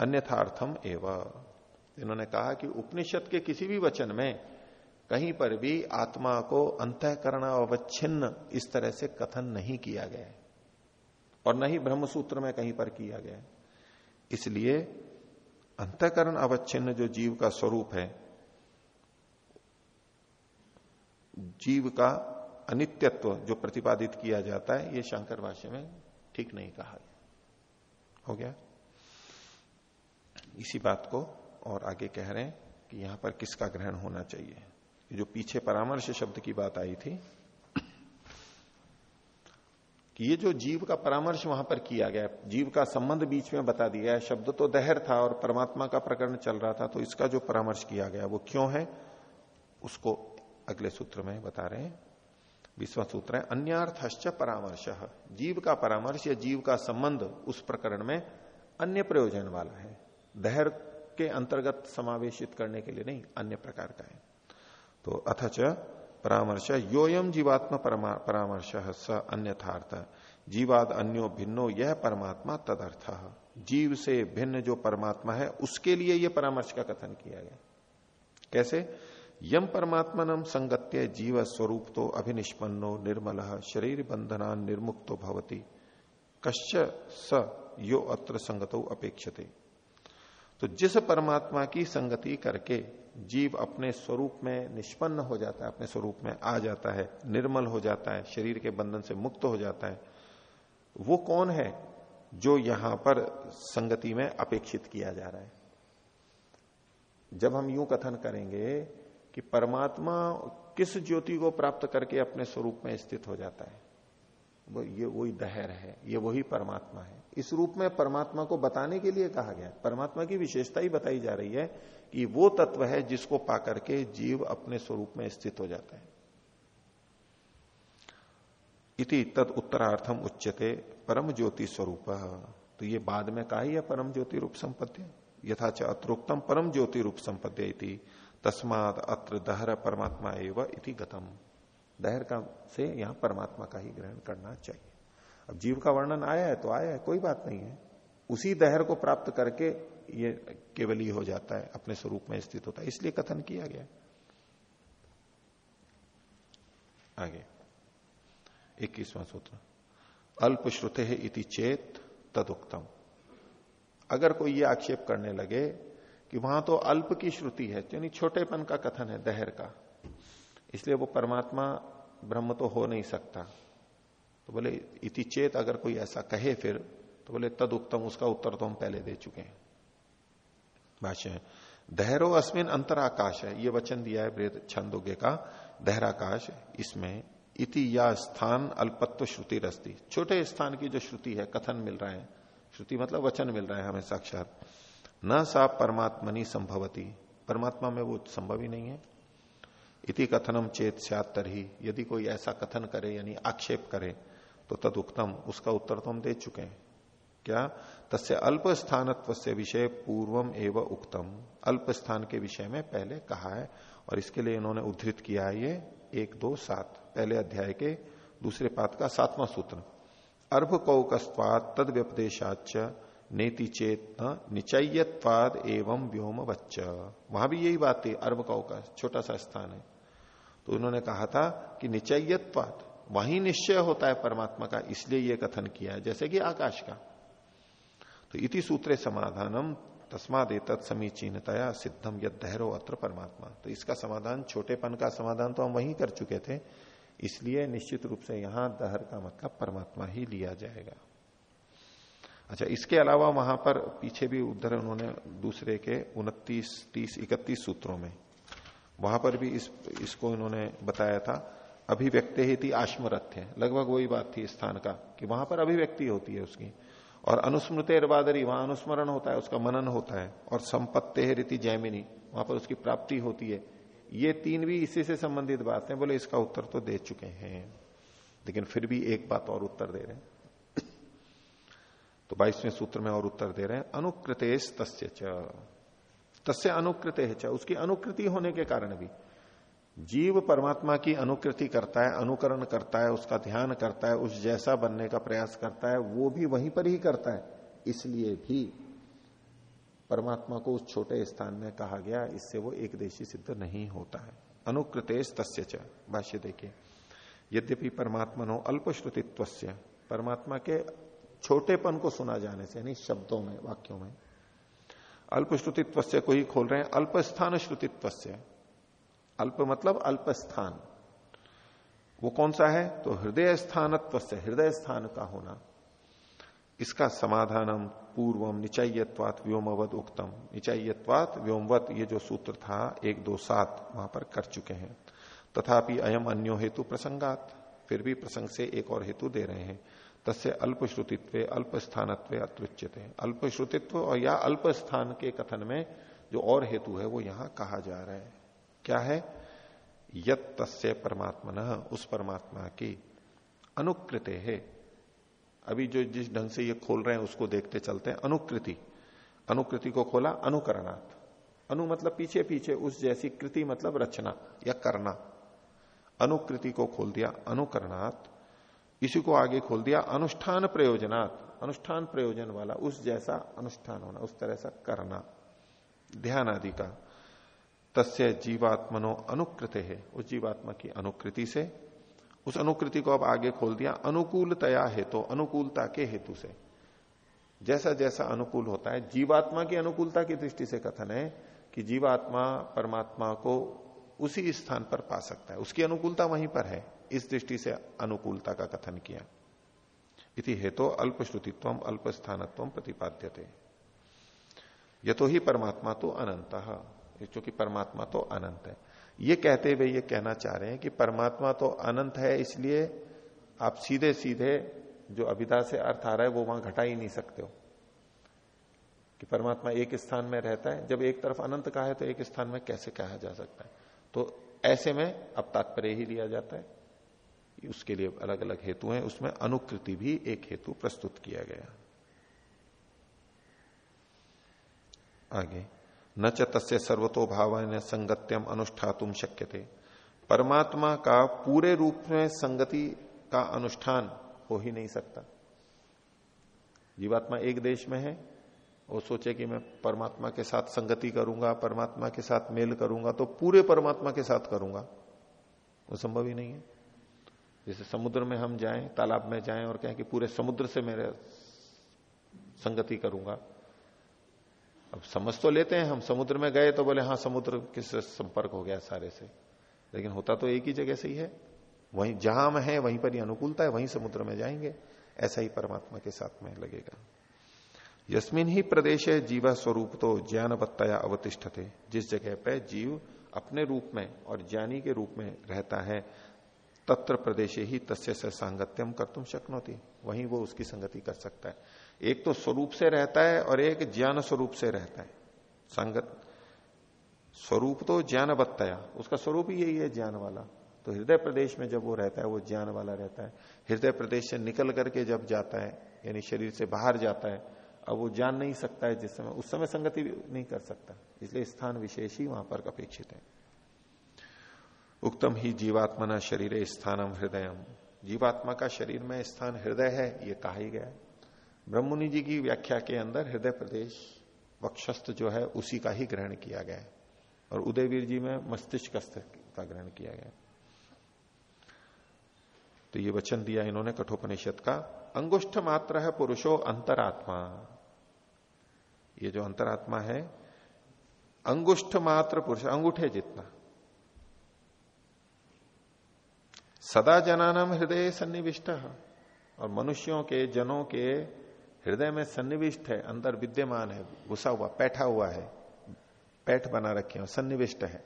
अन्यथार्थम एवं। इन्होंने कहा कि उपनिषद के किसी भी वचन में कहीं पर भी आत्मा को अंतकरण अवच्छिन्न इस तरह से कथन नहीं किया गया और न ही ब्रह्मसूत्र में कहीं पर किया गया इसलिए अंतकरण अवच्छिन्न जो जीव का स्वरूप है, जीव का अनित्यत्व जो प्रतिपादित किया जाता है, ये शंकर भाष्य में ठीक नहीं कहा गया। हो गया? इसी बात को और आगे कह रहे हैं कि यहाँ पर किसका ग्रहण होना चाहिए? जो पीछे परामर्श शब्द की बात आई थी, कि ये जो जीव का परामर्श वहाँ पर किया गया, जीव का संबंध बीच में बता दिया है शब्द तो दहर था और परमात्मा का प्रकरण चल रहा था तो इसका जो परामर्श किया गया, वो क्यों है, उसको अगले सूत्र में बता रहे हैं। विश्व सूत्र है, अन्यर्थश्च परामर्श। जीव का परामर्श या जीव का संबंध उस प्रकरण में अन्य प्रयोजन वाला है। दहर के अंतर्गत समावेशित करने के लिए नहीं, अन्य प्रकार का है। तो अथच परामर्श। योयम जीवात्मा परामर्श स अन्यथार्थ। जीवाद अन्यो भिन्नो यह परमात्मा तदर्थ। जीव से भिन्न जो परमात्मा है, उसके लिए यह परामर्श का कथन किया गया। कैसे? यम परमात्मा नम संगत्य जीव स्वरूप तो अभिनिष्पन्नो, निर्मल, शरीर बंधना निर्मुक्तो भवती। कश्च स यो अत्र संगतो अपेक्षते। तो जिस परमात्मा की संगति करके जीव अपने स्वरूप में निष्पन्न हो जाता है, अपने स्वरूप में आ जाता है, निर्मल हो जाता है, शरीर के बंधन से मुक्त हो जाता है। वो कौन है जो यहाँ पर संगति में अपेक्षित किया जा रहा है? जब हम यूँ कथन करेंगे कि परमात्मा किस ज्योति को प्राप्त करके अपने स्वरूप में स्थित हो जाता है, वो ये वही दहर है, ये वही परमात्मा है। इस रूप में परमात्मा को बताने के लिए कहा गया, परमात्मा की विशेषता ही बताई जा रही है कि वो तत्व है जिसको पाकर के जीव अपने स्वरूप में स्थित हो जाता है। इति तद उत्तरार्थम उच्चते परम ज्योति स्वरूप। तो ये बाद में कहा ही है परम ज्योति रूप संपत्ति। यथाच अत्रोक्तम परम ज्योति रूप संपद्य तस्माद अत्र दहर परमात्मा एवं इति गतम। दहर का से यहाँ परमात्मा का ही ग्रहण करना चाहिए। अब जीव का वर्णन आया है तो आया है, कोई बात नहीं है। उसी दहर को प्राप्त करके ये केवल ही हो जाता है, अपने स्वरूप में स्थित होता है। इसलिए कथन किया गया। आगे। इक्कीसवां सूत्र। अल्प श्रुते है इति चेत तदुक्तम। अगर कोई ये आक्षेप करने लगे कि वहाँ तो अल्प की श्रुति है, यानी छोटेपन का कथन है, दहर का, इसलिए वो परमात्मा ब्रह्म तो हो नहीं सकता। तो बोले, इति चेत अगर कोई ऐसा कहे फिर तो बोले तद उत्तम उसका उत्तर तो हम पहले दे चुके हैं। भाष्य है, दहरो अस्मिन अंतराकाश है। ये वचन दिया है वृद छंदोगे का, दहराकाश, इसमें इति या स्थान अल्पत्व श्रुति रस्ती छोटे स्थान की जो श्रुति है, कथन मिल रहा है। श्रुति मतलब वचन मिल रहा है हमें साक्षात। न सा परमात्मनी संभवती। परमात्मा में वो संभव ही नहीं है। इति कथनम चेत सतर ही यदि कोई ऐसा कथन करे, यानी आक्षेप करे तो तद उत्तम उसका उत्तर तो हम दे चुके हैं। क्या? तस्य अल्प स्थानत्व से विषय पूर्वम एवं उक्तम। अल्प स्थान के विषय में पहले कहा है, और इसके लिए इन्होंने उद्धृत किया है ये एक, दो, सात, पहले अध्याय के दूसरे पात का सातवां सूत्र। अर्भ कौकस्वाद तद व्यपदेशाच नेति चेत निचयत्वाद एवं व्योम वच्च वहाँ भी यही बात थी अर्भ कौ का छोटा सा स्थान है। तो उन्होंने कहा था कि निचयत्वाद वही निश्चय होता है परमात्मा का, इसलिए यह कथन किया है। जैसे कि आकाश का। तो इति सूत्रे समाधानम तस्माद समीचीनतया सिद्धम यद दहरो अत्र परमात्मा। तो इसका समाधान, छोटेपन का समाधान तो हम वहीं कर चुके थे, इसलिए निश्चित रूप से यहाँ दहर का मतलब परमात्मा ही लिया जाएगा। अच्छा इसके अलावा वहाँ पर पीछे भी उधर उन्होंने दूसरे के उनतीस, तीस, इकतीस सूत्रों में, वहाँ पर भी इस, इसको इन्होंने बताया था अभिव्यक्ति ही थी आश्मरथ्य। लगभग वही बात थी स्थान का, कि वहाँ पर अभिव्यक्ति होती है उसकी। और अनुस्मृत बादरी वहाँ अनुस्मरण होता है, उसका मनन होता है, और संपत्ति है रीति जैमिनी, वहाँ पर उसकी प्राप्ति होती है। ये तीन भी इसी से संबंधित बात है, बोले इसका उत्तर तो दे चुके हैं। लेकिन फिर भी एक बात और उत्तर दे रहे हैं। तो बाईसवें सूत्र में और उत्तर दे रहे हैं अनुकृतेश तस्य च। तस्य अनुकृत है उसकी अनुकृति होने के कारण भी। जीव परमात्मा की अनुकृति करता है, अनुकरण करता है, उसका ध्यान करता है, उस जैसा बनने का प्रयास करता है, वो भी वहीं पर ही करता है। इसलिए भी परमात्मा को उस छोटे स्थान में कहा गया, इससे वो एक देशी सिद्ध नहीं होता है। अनुकृतेश तस्य भाष्य देखिए। यद्यपि परमात्मा नो अल्पश्रुतित्व परमात्मा के छोटेपन को सुना जाने से, यानी शब्दों में, वाक्यों में अल्प श्रुतित्व से को ही खोल रहे हैं अल्प स्थान श्रुतित्व से अल्प मतलब अल्प स्थान वो कौन सा है? तो हृदय स्थानत्व से, हृदय स्थान का होना। इसका समाधानम पूर्वम निचयत्वात व्योमवत उक्तम। निचयत्वात व्योमवत ये जो सूत्र था, एक, दो, सात, वहाँ पर कर चुके हैं। तथापि अयम अन्यो हेतु प्रसंगात, फिर भी प्रसंग से एक और हेतु दे रहे हैं। तस्य अल्प श्रुतित्व अल्प स्थानत्व अत्युच्यते अल्प श्रुतित्व और या अल्प स्थान के कथन में जो और हेतु है, वो यहाँ कहा जा रहा है। क्या है? यत तस्य परमात्मा उस परमात्मा की अनुकृति है। अभी जो जिस ढंग से ये खोल रहे हैं, उसको देखते चलते हैं। अनुकृति। अनुकृति को खोला, अनुकरणात्। अनु मतलब पीछे पीछे, उस जैसी कृति मतलब रचना या करना। अनुकृति को खोल दिया, अनुकरणात्। इसी को आगे खोल दिया, अनुष्ठान प्रयोजनात्। अनुष्ठान प्रयोजन वाला, उस जैसा अनुष्ठान होना, उस तरह से करना। ध्यान आदि का। तस्य जीवात्मनो अनुकृत। है उस जीवात्मा की अनुकृति से उस अनुकृति को अब आगे खोल दिया अनुकूलतया हेतु तो, अनुकूलता के हेतु से। जैसा जैसा अनुकूल होता है जीवात्मा की अनुकूलता की दृष्टि से कथन है कि जीवात्मा परमात्मा को उसी स्थान पर पा सकता है। उसकी अनुकूलता वहीं पर है इस दृष्टि से अनुकूलता का कथन किया। इति हेतु अल्प श्रुतित्व अल्प स्थानत्व प्रतिपाद्य थे ये तो ही परमात्मा तो अनंत। क्योंकि परमात्मा तो अनंत है। ये कहते हुए ये कहना चाह रहे हैं कि परमात्मा तो अनंत है, इसलिए आप सीधे सीधे जो अभिधा से अर्थ आ रहा है, वो वहाँ घटा ही नहीं सकते हो। कि परमात्मा एक स्थान में रहता है, जब एक तरफ़ अनंत का है तो एक स्थान में कैसे कहा जा सकता है? तो ऐसे में अब तात्पर्य ही लिया जाता है। उसके लिए अलग अलग हेतु हैं, उसमें अनुकृति भी एक हेतु प्रस्तुत किया गया। आगे। न चस्य सर्वतो भाव संगत्यम अनुष्ठातुम शक्य थे परमात्मा का पूरे रूप में संगति का अनुष्ठान हो ही नहीं सकता। जीवात्मा एक देश में है, वो सोचे कि मैं परमात्मा के साथ संगति करूँगा, परमात्मा के साथ मेल करूँगा तो पूरे परमात्मा के साथ करूँगा। वो संभव ही नहीं है। जैसे समुद्र में हम जाएँ, तालाब में जाएँ और कहें कि पूरे समुद्र से मेरे संगति करूँगा अब समझ तो लेते हैं, हम समुद्र में गए तो बोले हाँ समुद्र किस संपर्क हो गया सारे से? लेकिन होता तो एक ही जगह से ही है। वहीं जहाँ में है, वहीं पर ही अनुकूलता है, वहीं समुद्र में जाएँगे। ऐसा ही परमात्मा के साथ में लगेगा। यस्मिन ही प्रदेश है जीवा स्वरूप तो ज्ञान बत्ताया अवतिष्ठ थे जिस जगह पे जीव अपने रूप में और ज्ञानी के रूप में रहता है, तत्र प्रदेश ही तस्य से सांगत्यम कर तुम शक्नोती। वहीं वो उसकी संगति कर सकता है। एक तो स्वरूप से रहता है और एक ज्ञान स्वरूप से रहता है। संगत, स्वरूप तो ज्ञान बत्ताया उसका स्वरूप ही यही है ज्ञान वाला। तो हृदय प्रदेश में जब वो रहता है, वो ज्ञान वाला रहता है। हृदय प्रदेश से निकल करके जब जाता है, यानी शरीर से बाहर जाता है, अब वो जान नहीं सकता है जिस समय, उस समय संगति नहीं कर सकता। इसलिए स्थान विशेष ही वहाँ पर अपेक्षित है। उत्तम ही जीवात्मा शरीर स्थानम हृदय जीवात्मा का शरीर में स्थान हृदय है, ये कहा ही गया ब्रह्मनि जी की व्याख्या के अंदर हृदय प्रदेश वक्षस्थ जो है, उसी का ही ग्रहण किया गया और उदयवीर जी में मस्तिष्क का ग्रहण किया गया तो ये वचन दिया इन्होंने कठोपनिषद का, अंगुष्ठ मात्र है पुरुषो अंतरात्मा। ये जो अंतरात्मा है, अंगुष्ठ मात्र पुरुष, अंगूठे जितना। सदा जनानाम हृदय सन्निविष्ट, और मनुष्यों के, जनों के हृदय में सन्निविष्ट है, अंदर विद्यमान है, घुसा हुआ, बैठा हुआ है पैठ बना रखे हो, सन्निविष्ट है।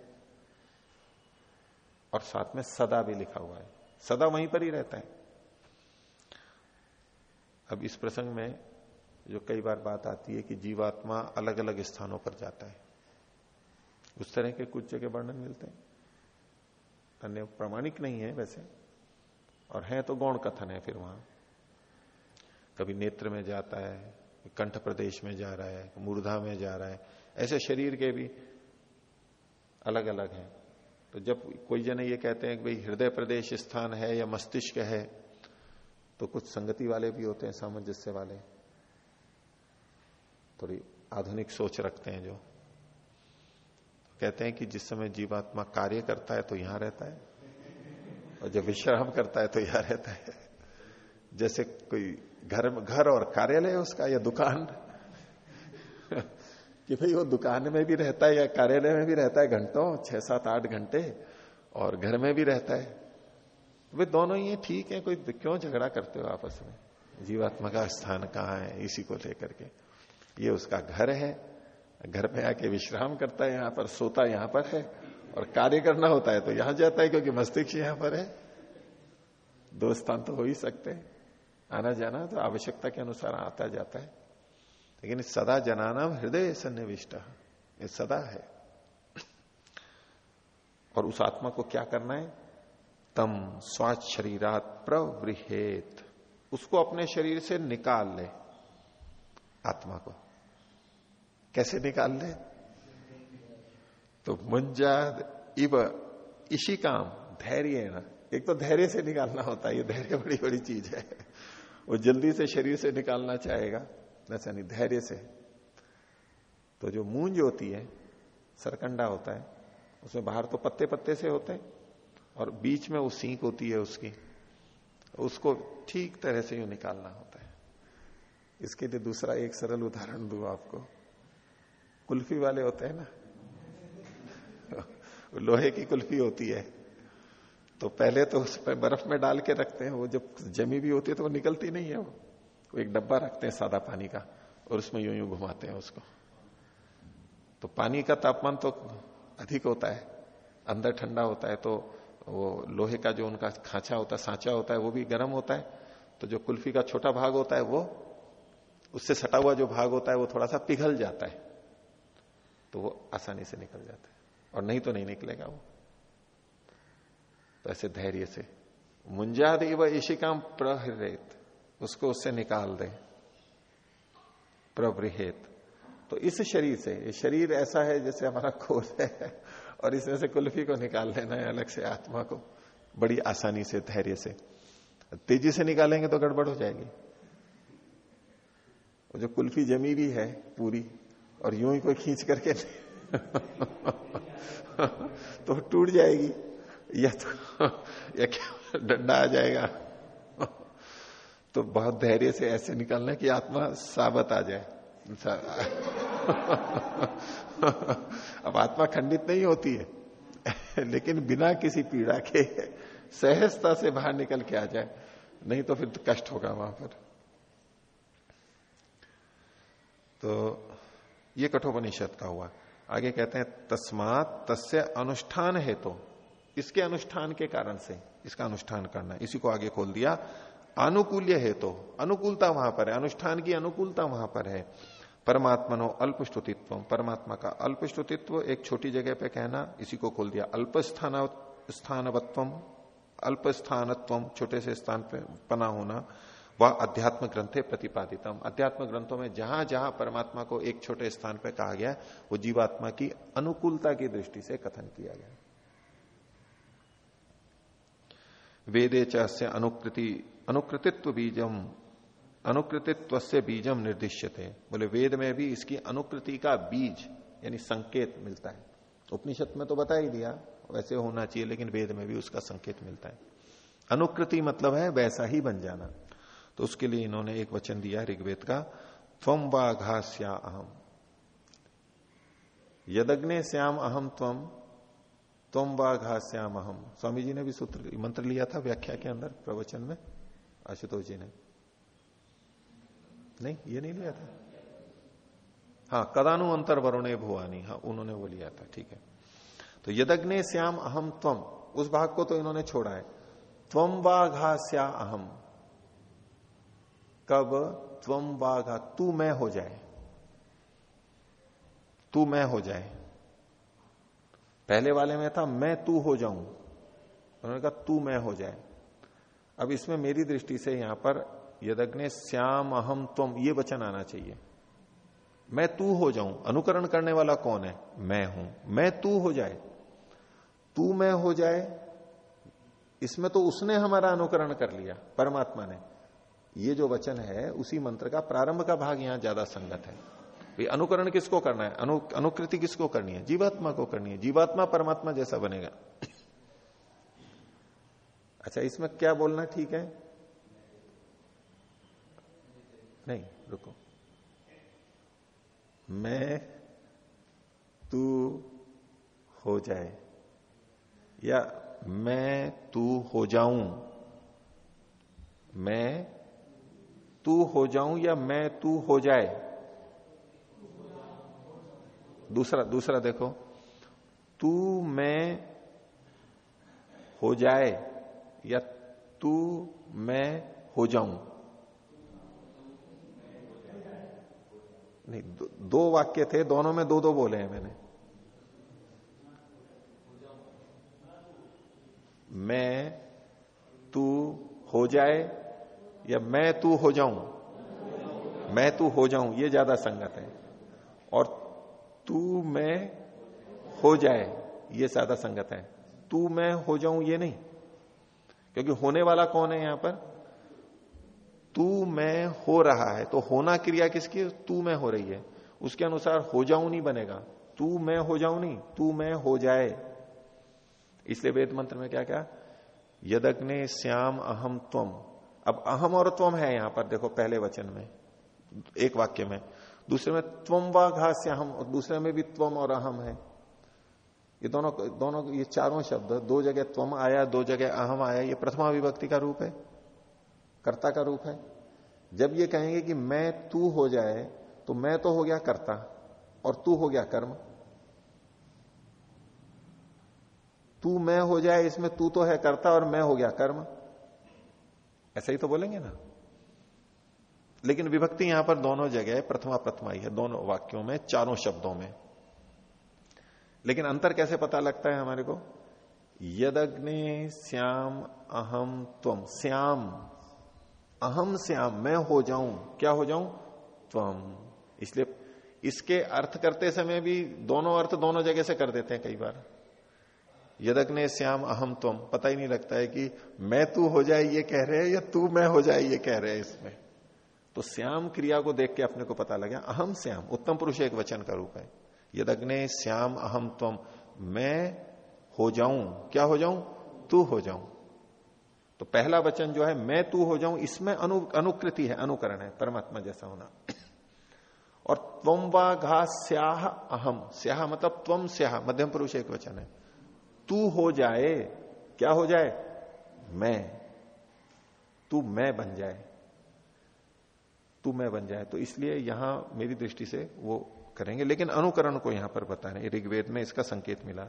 और साथ में सदा भी लिखा हुआ है। सदा वहीं पर ही रहता है। अब इस प्रसंग में जो कई बार बात आती है कि जीवात्मा अलग अलग स्थानों पर जाता है। उस तरह के कुछ जगह वर्णन मिलते हैं। अन्य प्रामाणिक नहीं है वैसे। और है तो गौण कथन है फिर वहाँ। कभी नेत्र में जाता है, कंठ प्रदेश में जा रहा है, मूर्धा में जा रहा है, ऐसे शरीर के भी अलग अलग हैं। तो जब कोई जने ये कहते हैं कि भाई हृदय प्रदेश स्थान है या मस्तिष्क है तो कुछ संगति वाले भी होते हैं, सामंजस्य वाले। थोड़ी आधुनिक सोच रखते हैं जो। तो कहते हैं कि जिस समय जीवात्मा कार्य करता है तो यहाँ रहता है। और जब विश्राम करता है तो यहाँ रहता है। जैसे कोई घर घर और कार्यालय उसका, या दुकान? कि भाई वो दुकान में भी रहता है या कार्यालय में भी रहता है घंटों, छह, सात, आठ घंटे, और घर में भी रहता है। वे दोनों ही ठीक है, कोई क्यों झगड़ा करते हो आपस में? जीवात्मा का स्थान कहाँ है, इसी को लेकर के। ये उसका घर है। घर में आके विश्राम करता है यहाँ पर, सोता यहाँ पर है, और कार्य करना होता है तो यहाँ जाता है, क्योंकि मस्तिष्क यहाँ पर है। दो स्थान तो हो ही सकते हैं। आना जाना तो आवश्यकता के अनुसार आता जाता है। लेकिन सदा जनानाम हृदय सन्निविष्ट, ये सदा है। और उस आत्मा को क्या करना है? तम स्वाच शरीरात प्रवृहेत। उसको अपने शरीर से निकाल ले आत्मा को। कैसे निकाल ले? तो मुंजा इव इसी काम धैर्य ना एक तो धैर्य से निकालना होता है, ये धैर्य बड़ी बड़ी चीज़ है। वो जल्दी से शरीर से निकालना चाहेगा ऐसा नहीं धैर्य से। तो जो मूंज होती है, सरकंडा होता है, उसमें बाहर तो पत्ते पत्ते से होते हैं, और बीच में वो सीख होती है उसकी, उसको ठीक तरह से यू निकालना होता है। इसके लिए दूसरा एक सरल उदाहरण दू आपको। कुल्फी वाले होते हैं ना? लोहे की कुल्फी होती है। तो पहले तो उस पर बर्फ़ में डाल के रखते हैं, वो जब जमी भी होती है तो वो निकलती नहीं है वो। वो एक डब्बा रखते हैं सादा पानी का, और उसमें यूँ यूँ घुमाते हैं उसको। तो पानी का तापमान तो अधिक होता है, अंदर ठंडा होता है तो वो लोहे का जो उनका खांचा होता है, सांचा होता है, वो भी गर्म होता है। तो जो कुल्फी का छोटा भाग होता है, वो, उससे सटा हुआ जो भाग होता है, वो थोड़ा सा पिघल जाता है तो वो आसानी से निकल जाता है, और नहीं तो नहीं निकलेगा वो। ऐसे धैर्य से। मुंजाद एव ईशिकाम प्रहृत उसको उससे निकाल दे। प्रवृहेत तो इस शरीर से, ये शरीर ऐसा है जैसे हमारा खोल है, और इसमें से कुल्फी को निकाल लेना है अलग से आत्मा को, बड़ी आसानी से, धैर्य से। तेज़ी से निकालेंगे तो गड़बड़ हो जाएगी। जो कुल्फी जमी भी है पूरी, और यूँ ही कोई खींच करके तो टूट जाएगी। या तो या क्या डंडा आ जाएगा? तो बहुत धैर्य से ऐसे निकालना कि आत्मा साबत आ जाए। अब आत्मा खंडित नहीं होती है, लेकिन बिना किसी पीड़ा के सहजता से बाहर निकल के आ जाए, नहीं तो फिर तो कष्ट होगा वहाँ पर। तो ये कठोपनिषद का हुआ। आगे कहते हैं, तस्मात तस्य अनुष्ठान है तो इसके अनुष्ठान के कारण से, इसका अनुष्ठान करना इसी को आगे खोल दिया। अनुकूल्य है तो अनुकूलता वहाँ पर है। अनुष्ठान की अनुकूलता वहाँ पर है। परमात्मनो अल्पस्तुतित्व परमात्मा का अल्पस्तुतित्व एक छोटी जगह पे कहना, इसी को खोल दिया। अल्प स्थान स्थानवत्व अल्प स्थानत्व छोटे से स्थान पे पना होना, वह अध्यात्म ग्रंथे प्रतिपादितम। अध्यात्म ग्रंथों में जहाँ जहाँ परमात्मा को एक छोटे स्थान पर कहा गया, वो जीवात्मा की अनुकूलता की दृष्टि से कथन किया गया। वेदे चे अनुकृति, अनुकृतित्व बीजम अनुकृतित्व से बीजम निर्दिश्य थे बोले, वेद में भी इसकी अनुकृति का बीज, यानी संकेत मिलता है। उपनिषद में तो बता ही दिया, वैसे होना चाहिए, लेकिन वेद में भी उसका संकेत मिलता है। अनुकृति मतलब है वैसा ही बन जाना। तो उसके लिए इन्होंने एक वचन दिया ऋग्वेद का त्वम वा घास्या अहम। यदग्ने श्याम अहम त्वम त्वम वा घास्याम अहम स्वामी जी ने भी सूत्र, मंत्र लिया था व्याख्या के अंदर, प्रवचन में। आशुतोष जी ने। नहीं, ये नहीं लिया था? हाँ कदानु अंतर वरुणे भुवानी। हाँ उन्होंने वो लिया था, ठीक है। तो यदग्ने श्याम अहम त्वम उस भाग को तो इन्होंने छोड़ा है। त्वम बाघास्या अहम। कब? त्वम बाघा, तू मैं हो जाए। तू मैं हो जाए। पहले वाले में था, मैं तू हो जाऊँ। उन्होंने कहा, तू मैं हो जाए। अब इसमें मेरी दृष्टि से यहाँ पर यदग्ने श्याम अहम तुम ये वचन आना चाहिए। मैं तू हो जाऊँ, अनुकरण करने वाला कौन है? मैं हूँ। मैं तू हो जाए। तू मैं हो जाए, इसमें तो उसने हमारा अनुकरण कर लिया, परमात्मा ने। ये जो वचन है, उसी मंत्र का प्रारंभ का भाग यहाँ ज़्यादा संगत है। भाई अनुकरण किसको करना है? अनु, अनुकृति किसको करनी है? जीवात्मा को करनी है। जीवात्मा परमात्मा जैसा बनेगा। अच्छा इसमें क्या बोलना ठीक है? नहीं रुको। मैं तू हो जाए। या मैं तू हो जाऊँ। मैं तू हो जाऊँ या मैं तू हो जाए। दूसरा दूसरा देखो। तू मैं हो जाए या तू मैं हो जाऊँ? नहीं दो, दो वाक्य थे दोनों में दो दो बोले हैं मैंने। मैं तू हो जाए या मैं तू हो जाऊँ? मैं तू हो जाऊँ ये ज़्यादा संगत है। तू मैं हो जाए, ये ज़्यादा संगत है। तू मैं हो जाऊँ, ये नहीं। क्योंकि होने वाला कौन है यहाँ पर? तू मैं हो रहा है। तो होना क्रिया किसकी? तू मैं हो रही है। उसके अनुसार हो जाऊँ नहीं बनेगा। तू मैं हो जाऊँ नहीं, तू मैं हो जाए। इसलिए वेद मंत्र में क्या क्या यदग्ने श्याम अहम त्वम। अब अहम और त्वम है यहाँ पर, देखो पहले वचन में, एक वाक्य में। दूसरे में त्वम व घास्य हम दूसरे में भी त्वम और अहम है। ये दोनों दोनों ये चारों शब्द, दो जगह त्वम आया, दो जगह अहम आया, ये प्रथमा विभक्ति का रूप है, कर्ता का रूप है। जब ये कहेंगे कि मैं तू हो जाए तो मैं तो हो गया कर्ता, और तू हो गया कर्म। तू मैं हो जाए, इसमें तू तो है कर्ता, और मैं हो गया कर्म। ऐसा ही तो बोलेंगे ना। लेकिन विभक्ति यहाँ पर दोनों जगह प्रथमा प्रथमा ही है, दोनों वाक्यों में, चारों शब्दों में। लेकिन अंतर कैसे पता लगता है हमारे को? यदग्ने श्याम अहम त्वम श्याम, अहम श्याम, मैं हो जाऊँ। क्या हो जाऊँ? त्वम इसलिए इसके अर्थ करते समय भी दोनों अर्थ दोनों जगह से कर देते हैं कई बार। यदग्ने श्याम अहम त्वम पता ही नहीं लगता है कि मैं तू हो जाए ये कह रहे हैं या तू मैं हो जाए ये कह रहे हैं इसमें। तो श्याम क्रिया को देख के अपने को पता लगा अहम श्याम उत्तम पुरुष एक वचन का रूप है। यद अग्नि श्याम अहम त्वम मैं हो जाऊँ क्या हो जाऊँ? तू हो जाऊँ। तो पहला वचन जो है मैं तू हो जाऊँ इसमें अनु, अनुकृति है अनुकरण है परमात्मा जैसा होना। और त्वम वा घा स्याह अहम स्याह मतलब त्वम स्याह मध्यम पुरुष एक वचन है। तू हो जाए क्या हो जाए? मैं। तू मैं बन जाए। तू मैं बन जाए। तो इसलिए यहाँ मेरी दृष्टि से वो करेंगे। लेकिन अनुकरण को यहाँ पर बता रहे ऋग्वेद में इसका संकेत मिला।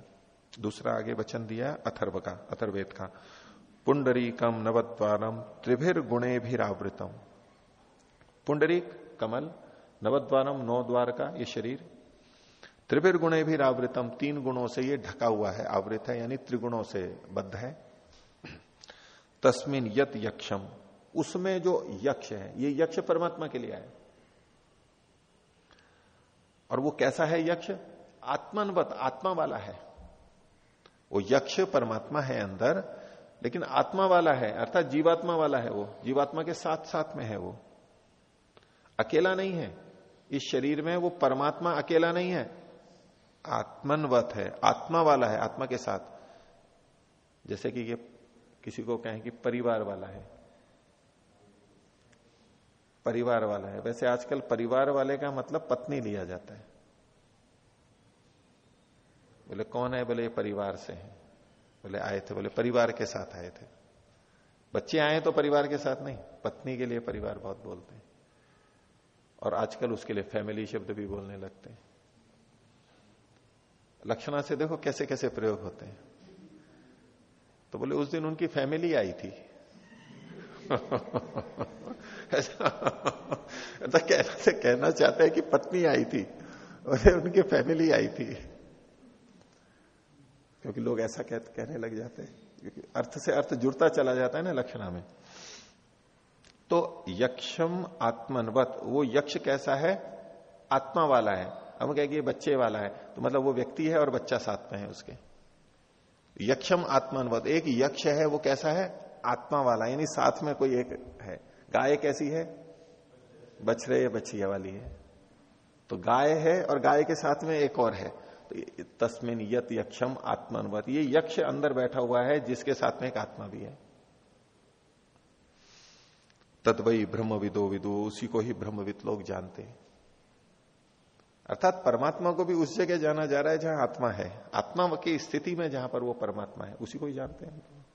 दूसरा आगे वचन दिया अथर्व का, अथर्वेद का। पुंडरी कम नवद्वारम त्रिभिर गुणे भी आवृतम पुंडरीक, कमल नवद्वारम नौ द्वार का ये शरीर। त्रिभिर गुणे भी आवृतम तीन गुणों से ये ढका हुआ है, आवृत है, यानी त्रिगुणों से बद्ध है। तस्मिन यत यक्षम। उसमें जो यक्ष है, ये यक्ष परमात्मा के लिए है। और वो कैसा है यक्ष? आत्मनवत, आत्मा वाला है। वो यक्ष परमात्मा है अंदर, लेकिन आत्मा वाला है, अर्थात जीवात्मा वाला है वो। जीवात्मा के साथ साथ में है वो। अकेला नहीं है। इस शरीर में वो परमात्मा अकेला नहीं है। आत्मनवत है, आत्मा वाला है, आत्मा के साथ। जैसे कि ये किसी को कहें कि परिवार वाला है। परिवार वाला है। वैसे आजकल परिवार वाले का मतलब पत्नी लिया जाता है। बोले, कौन है? बोले परिवार से है। बोले, आए थे। बोले, परिवार के साथ आए थे। बच्चे आए तो परिवार के साथ नहीं, पत्नी के लिए परिवार बहुत बोलते हैं। और आजकल उसके लिए फैमिली शब्द भी बोलने लगते हैं। लक्षणा से देखो कैसे कैसे प्रयोग होते हैं। तो बोले, उस दिन उनकी फैमिली आई थी। ऐसा कहना कहना चाहते हैं कि पत्नी आई थी और उनकी फैमिली आई थी। क्योंकि लोग ऐसा कह, कहने लग जाते हैं क्योंकि अर्थ से अर्थ जुड़ता चला जाता है ना लक्षणा में। तो यक्षम आत्मनवत वो यक्ष कैसा है? आत्मा वाला है। हम कहेंगे बच्चे वाला है। तो मतलब वो व्यक्ति है और बच्चा साथ में है उसके। यक्षम आत्मनवत एक यक्ष है वो कैसा है? आत्मा वाला यानी साथ में कोई एक है। गाय कैसी है? बछड़े या बछिया वाली है? तो गाय है और गाय के साथ में एक और है। तो तस्मिन यत यक्षम आत्मानुवत। ये यक्ष अंदर बैठा हुआ है, जिसके साथ में एक आत्मा भी है। तत्वई ब्रह्म विदो विदो, उसी को ही ब्रह्मविद लोग जानते हैं। अर्थात परमात्मा को भी उस जगह जाना जा रहा है जहाँ आत्मा है। आत्मा की स्थिति में जहाँ पर वो परमात्मा है, उसी को ही जानते हैं।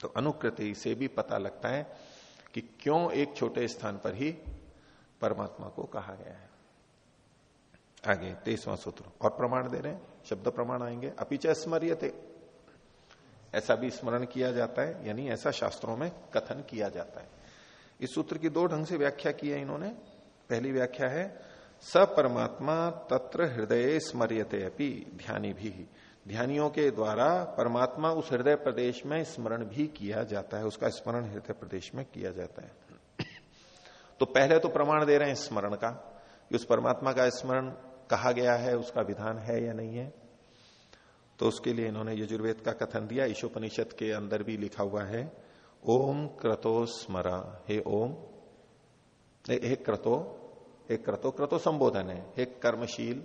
तो अनुकृति से भी पता लगता है कि क्यों एक छोटे स्थान पर ही परमात्मा को कहा गया है? आगे, तेईसवां सूत्र। और प्रमाण दे रहे हैं? शब्द प्रमाण आएँगे। अपिच स्मरियते। ऐसा भी स्मरण किया जाता है, यानी ऐसा शास्त्रों में कथन किया जाता है। इस सूत्र की दो ढंग से व्याख्या की है इन्होंने। पहली व्याख्या है स परमात्मा तत्र हृदय स्मरियते अपनी ध्यानी भी। ध्यानियों के द्वारा परमात्मा उस हृदय प्रदेश में स्मरण भी किया जाता है, उसका स्मरण हृदय प्रदेश में किया जाता है। तो पहले तो प्रमाण दे रहे हैं स्मरण का, कि उस परमात्मा का स्मरण कहा गया है, उसका विधान है या नहीं है। तो उसके लिए इन्होंने यजुर्वेद का कथन दिया, ईशोपनिषद के अंदर भी लिखा हुआ है, ओम क्रतो स्मरा, हे ओम, हे क्रतो हे क्रतो क्रतो संबोधन है, हे कर्मशील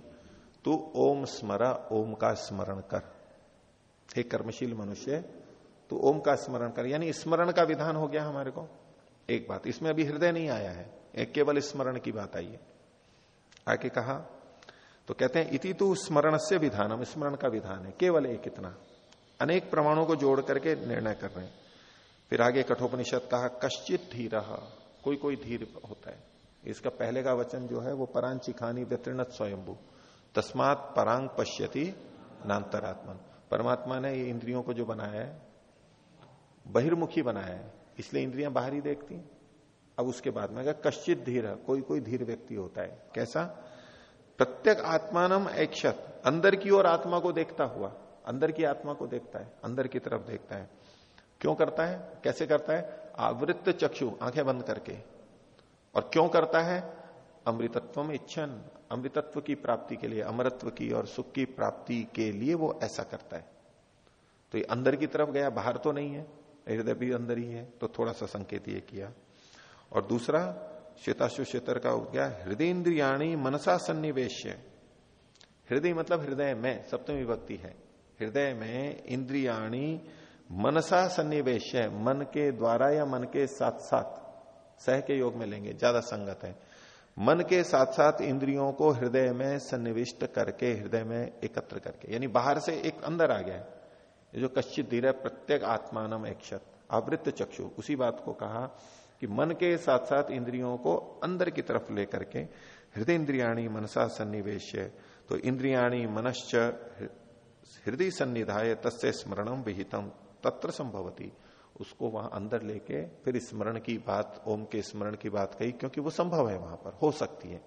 तू ओम स्मरा, ओम का स्मरण कर। हे कर्मशील मनुष्य, तू ओम का स्मरण कर। यानी स्मरण का विधान हो गया हमारे को। एक बात, इसमें अभी हृदय नहीं आया है। एक केवल स्मरण की बात आई है। आके कहा तो कहते हैं, इति तू स्मरण से विधानम। स्मरण का विधान है, केवल एक इतना। अनेक प्रमाणों को जोड़ करके निर्णय कर रहे हैं। फिर आगे कठोपनिषद कहा, कश्चित धीर। कोई कोई धीर होता है। इसका पहले का वचन जो है, वो परांची खानी स्वयंभू। तस्मात परांग पश्यति नान्तरात्मन। परमात्मा ने ये इंद्रियों को जो बनाया है, बहिर्मुखी बनाया है, इसलिए इंद्रियाँ बाहर ही देखती हैं। अब उसके बाद में कश्चित धीर, कोई कोई धीर व्यक्ति होता है, कैसा? प्रत्येक आत्मानम ऐक्षत, अंदर की ओर आत्मा को देखता हुआ, अंदर की आत्मा को देखता है, अंदर की तरफ़ देखता है। क्यों करता है? कैसे करता है? आवृत्त चक्षु, आँखें बंद करके। और क्यों करता है? अमृतत्व इच्छन अमृतत्व की प्राप्ति के लिए, अमरत्व की और सुख की प्राप्ति के लिए वो ऐसा करता है। तो ये अंदर की तरफ़ गया, बाहर तो नहीं है, हृदय भी अंदर ही है तो थोड़ा सा संकेत ये किया। और दूसरा, श्वेताशु क्षेत्र का हो गया हृदय इंद्रियाणी मनसा सन्निवेश हृदय मतलब हृदय में, सप्तमी विभक्ति है। हृदय में इंद्रियाणी मनसा सन्निवेश मन के द्वारा या मन के साथ साथ सह के योग में लेंगे, ज़्यादा संगत है। मन के साथ साथ इंद्रियों को हृदय में सन्निविष्ट करके, हृदय में एकत्र करके, यानी बाहर से एक अंदर आ गया ये जो कश्चित धीरे प्रत्येक आत्मानम एक आवृत्त चक्षु, उसी बात को कहा कि मन के साथ साथ इंद्रियों को अंदर की तरफ़ लेकर के हृदय इंद्रियाणी मनसा सन्निवेश तो इंद्रियाणी मनश्च हृदय सन्निधाय तस्य स्मरणम विहितम तत्र संभवती। उसको वहाँ अंदर लेके फिर स्मरण की बात, ओम के स्मरण की बात कही, क्योंकि वो संभव है वहाँ पर, हो सकती है।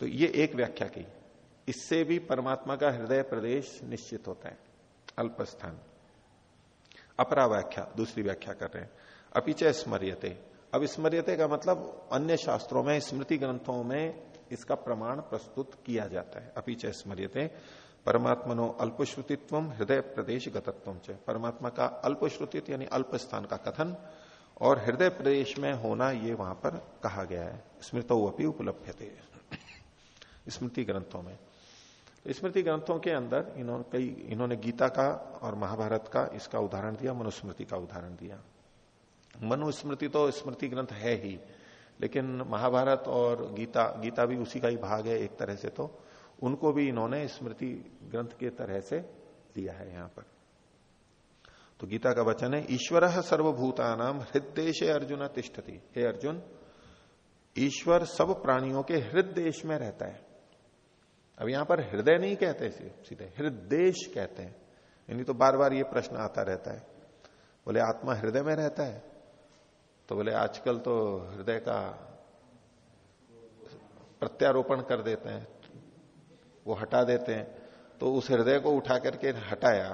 तो ये एक व्याख्या की। इससे भी परमात्मा का हृदय प्रदेश निश्चित होता है, अल्पस्थान। अपरा व्याख्या, दूसरी व्याख्या कर रहे हैं। अपिच स्मरियते। अब स्मरियते का मतलब अन्य शास्त्रों में, स्मृति ग्रंथों में इसका प्रमाण प्रस्तुत किया जाता है। अपिच स्मर्यते। परमात्मनो अल्पश्रुतित्व, हृदय प्रदेश गतत्व च। परमात्मा का अल्पश्रुतित्व यानी अल्प स्थान का कथन और हृदय प्रदेश में होना ये वहाँ पर कहा गया है। स्मृतो अपनी उपलब्ध थे स्मृति ग्रंथों में। स्मृति ग्रंथों के अंदर इन्होंने कई, इन्होंने गीता का और महाभारत का इसका उदाहरण दिया, मनुस्मृति का उदाहरण दिया। मनुस्मृति तो स्मृति ग्रंथ है ही, लेकिन महाभारत और गीता गीता भी उसी का ही भाग है एक तरह से तो। उनको भी इन्होंने स्मृति ग्रंथ के तरह से दिया है यहाँ पर। तो गीता का वचन है, ईश्वर सर्वभूता नाम हृदय अर्जुन तिष्ठति। हे अर्जुन, ईश्वर सब प्राणियों के हृदय में रहता है। अब यहाँ पर हृदय नहीं कहते सीधे हृदय कहते हैं। यानी तो बार बार ये प्रश्न आता रहता है, बोले, आत्मा हृदय में रहता है? तो बोले, आजकल तो हृदय का प्रत्यारोपण कर देते हैं वो हटा देते हैं। तो उस हृदय को उठा करके हटाया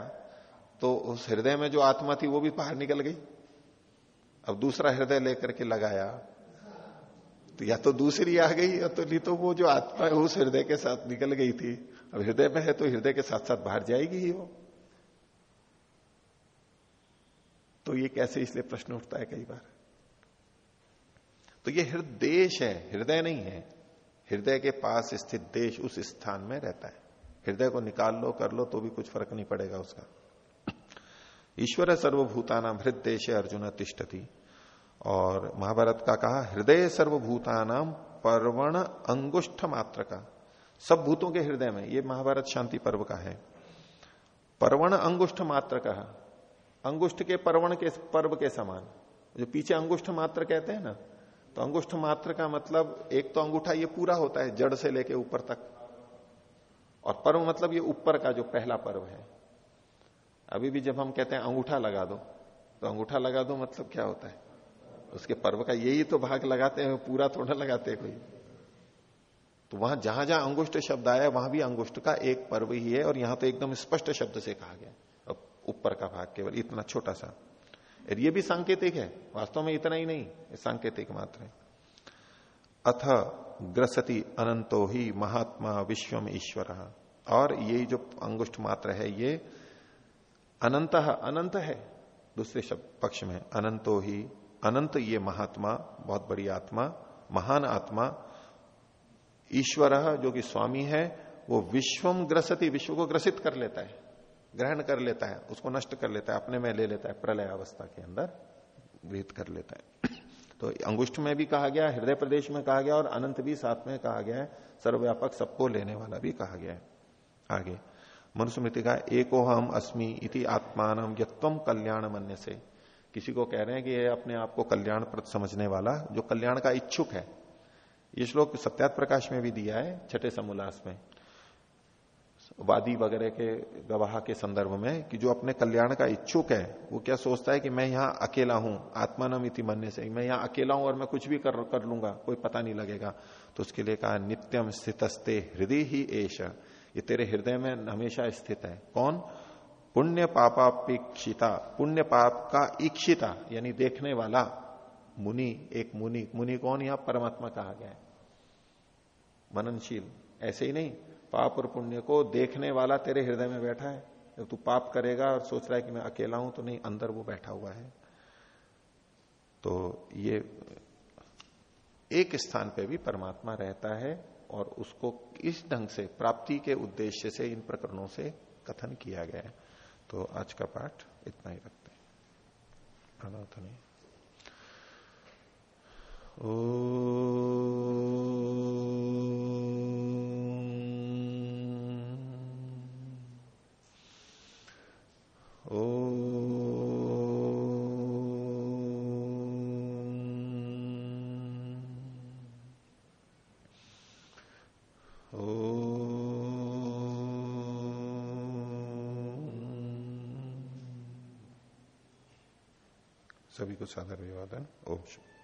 तो उस हृदय में जो आत्मा थी वो भी बाहर निकल गई। अब दूसरा हृदय लेकर के लगाया तो या तो दूसरी आ गई, या तो नहीं तो वो जो आत्मा है उस हृदय के साथ निकल गई थी। अब हृदय में है तो हृदय के साथ साथ बाहर जाएगी ही वो। तो ये कैसे इसलिए प्रश्न उठता है कई बार? तो ये हृदय है, हृदय नहीं है। हृदय के पास स्थित देश उस स्थान में रहता है। हृदय को निकाल लो, कर लो तो भी कुछ फ़र्क नहीं पड़ेगा उसका। ईश्वर सर्वभूतानाम हृदय अर्जुन तिष्ठति। और महाभारत का कहा, हृदय सर्वभूतानाम पर्वण अंगुष्ठ मात्र का। सब भूतों के हृदय में, ये महाभारत शांति पर्व का है। पर्वण अंगुष्ठ मात्र का। अंगुष्ठ के पर्वण के, पर्व के समान। जो पीछे अंगुष्ठ मात्र कहते हैं ना तो अंगुष्ठ मात्र का मतलब एक तो अंगूठा ये पूरा होता है जड़ से लेके ऊपर तक। और पर्व मतलब ये ऊपर का जो पहला पर्व है। अभी भी जब हम कहते हैं अंगूठा लगा दो तो अंगूठा लगा दो मतलब क्या होता है? उसके पर्व का यही तो भाग लगाते हैं, पूरा थोड़ा लगाते कोई। तो वहाँ जहाँ जहाँ अंगुष्ठ शब्द आया, वहाँ भी अंगुष्ठ का एक पर्व ही है, और यहाँ तो एकदम स्पष्ट शब्द से कहा गया। ऊपर का भाग केवल इतना छोटा सा। ये भी सांकेतिक है, वास्तव में इतना ही नहीं सांकेतिक मात्र है। अथ ग्रसति अनंतो ही महात्मा विश्वम ईश्वर। और ये जो अंगुष्ठ मात्र है, ये अनंत अनंत है। दूसरे शब्द पक्ष में अनंतो ही अनंत ये महात्मा, बहुत बड़ी आत्मा, महान आत्मा, ईश्वर जो कि स्वामी है, वो विश्वम ग्रसति, विश्व को ग्रसित कर लेता है। ग्रहण कर लेता है, उसको नष्ट कर लेता है, अपने में ले लेता है, प्रलय अवस्था के अंदर गृहित कर लेता है। तो अंगुष्ठ में भी कहा गया हृदय प्रदेश में कहा गया और अनंत भी साथ में कहा गया है, सर्वव्यापक सबको लेने वाला भी कहा गया है। आगे मनुस्मृति का एको हम अस्मी इति आत्मान यत्व कल्याण मन्य से किसी को कह रहे हैं कि ये अपने आप को कल्याण प्रत समझने वाला, जो कल्याण का इच्छुक है। ये श्लोक सत्यात प्रकाश में भी दिया है, छठे समोल्लास में। वादी वगैरह के गवाह के संदर्भ में कि जो अपने कल्याण का इच्छुक है, वो क्या सोचता है कि मैं यहाँ अकेला हूँ, आत्मानम इति मनने से, मैं यहाँ अकेला हूँ और मैं कुछ भी कर कर लूँगा, कोई पता नहीं लगेगा। तो उसके लिए कहा, नित्यम स्थितस्ते हृदय ही एश ये तेरे हृदय में हमेशा स्थित है। कौन? पुण्य पापापेक्षिता। पुण्य पाप का इक्षिता, यानी देखने वाला मुनि, एक मुनि। मुनि कौन यहाँ? परमात्मा कहा गया है। मननशील। ऐसे ही नहीं। पाप और पुण्य को देखने वाला तेरे हृदय में बैठा है। जब तू पाप करेगा और सोच रहा है कि मैं अकेला हूँ तो नहीं, अंदर वो बैठा हुआ है। तो ये एक स्थान पे भी परमात्मा रहता है और उसको इस ढंग से, प्राप्ति के उद्देश्य से, इन प्रकरणों से कथन किया गया है। तो आज का पाठ इतना ही रखते हैं। अनाथनी सभी को सादर विवादन ओम शुभ।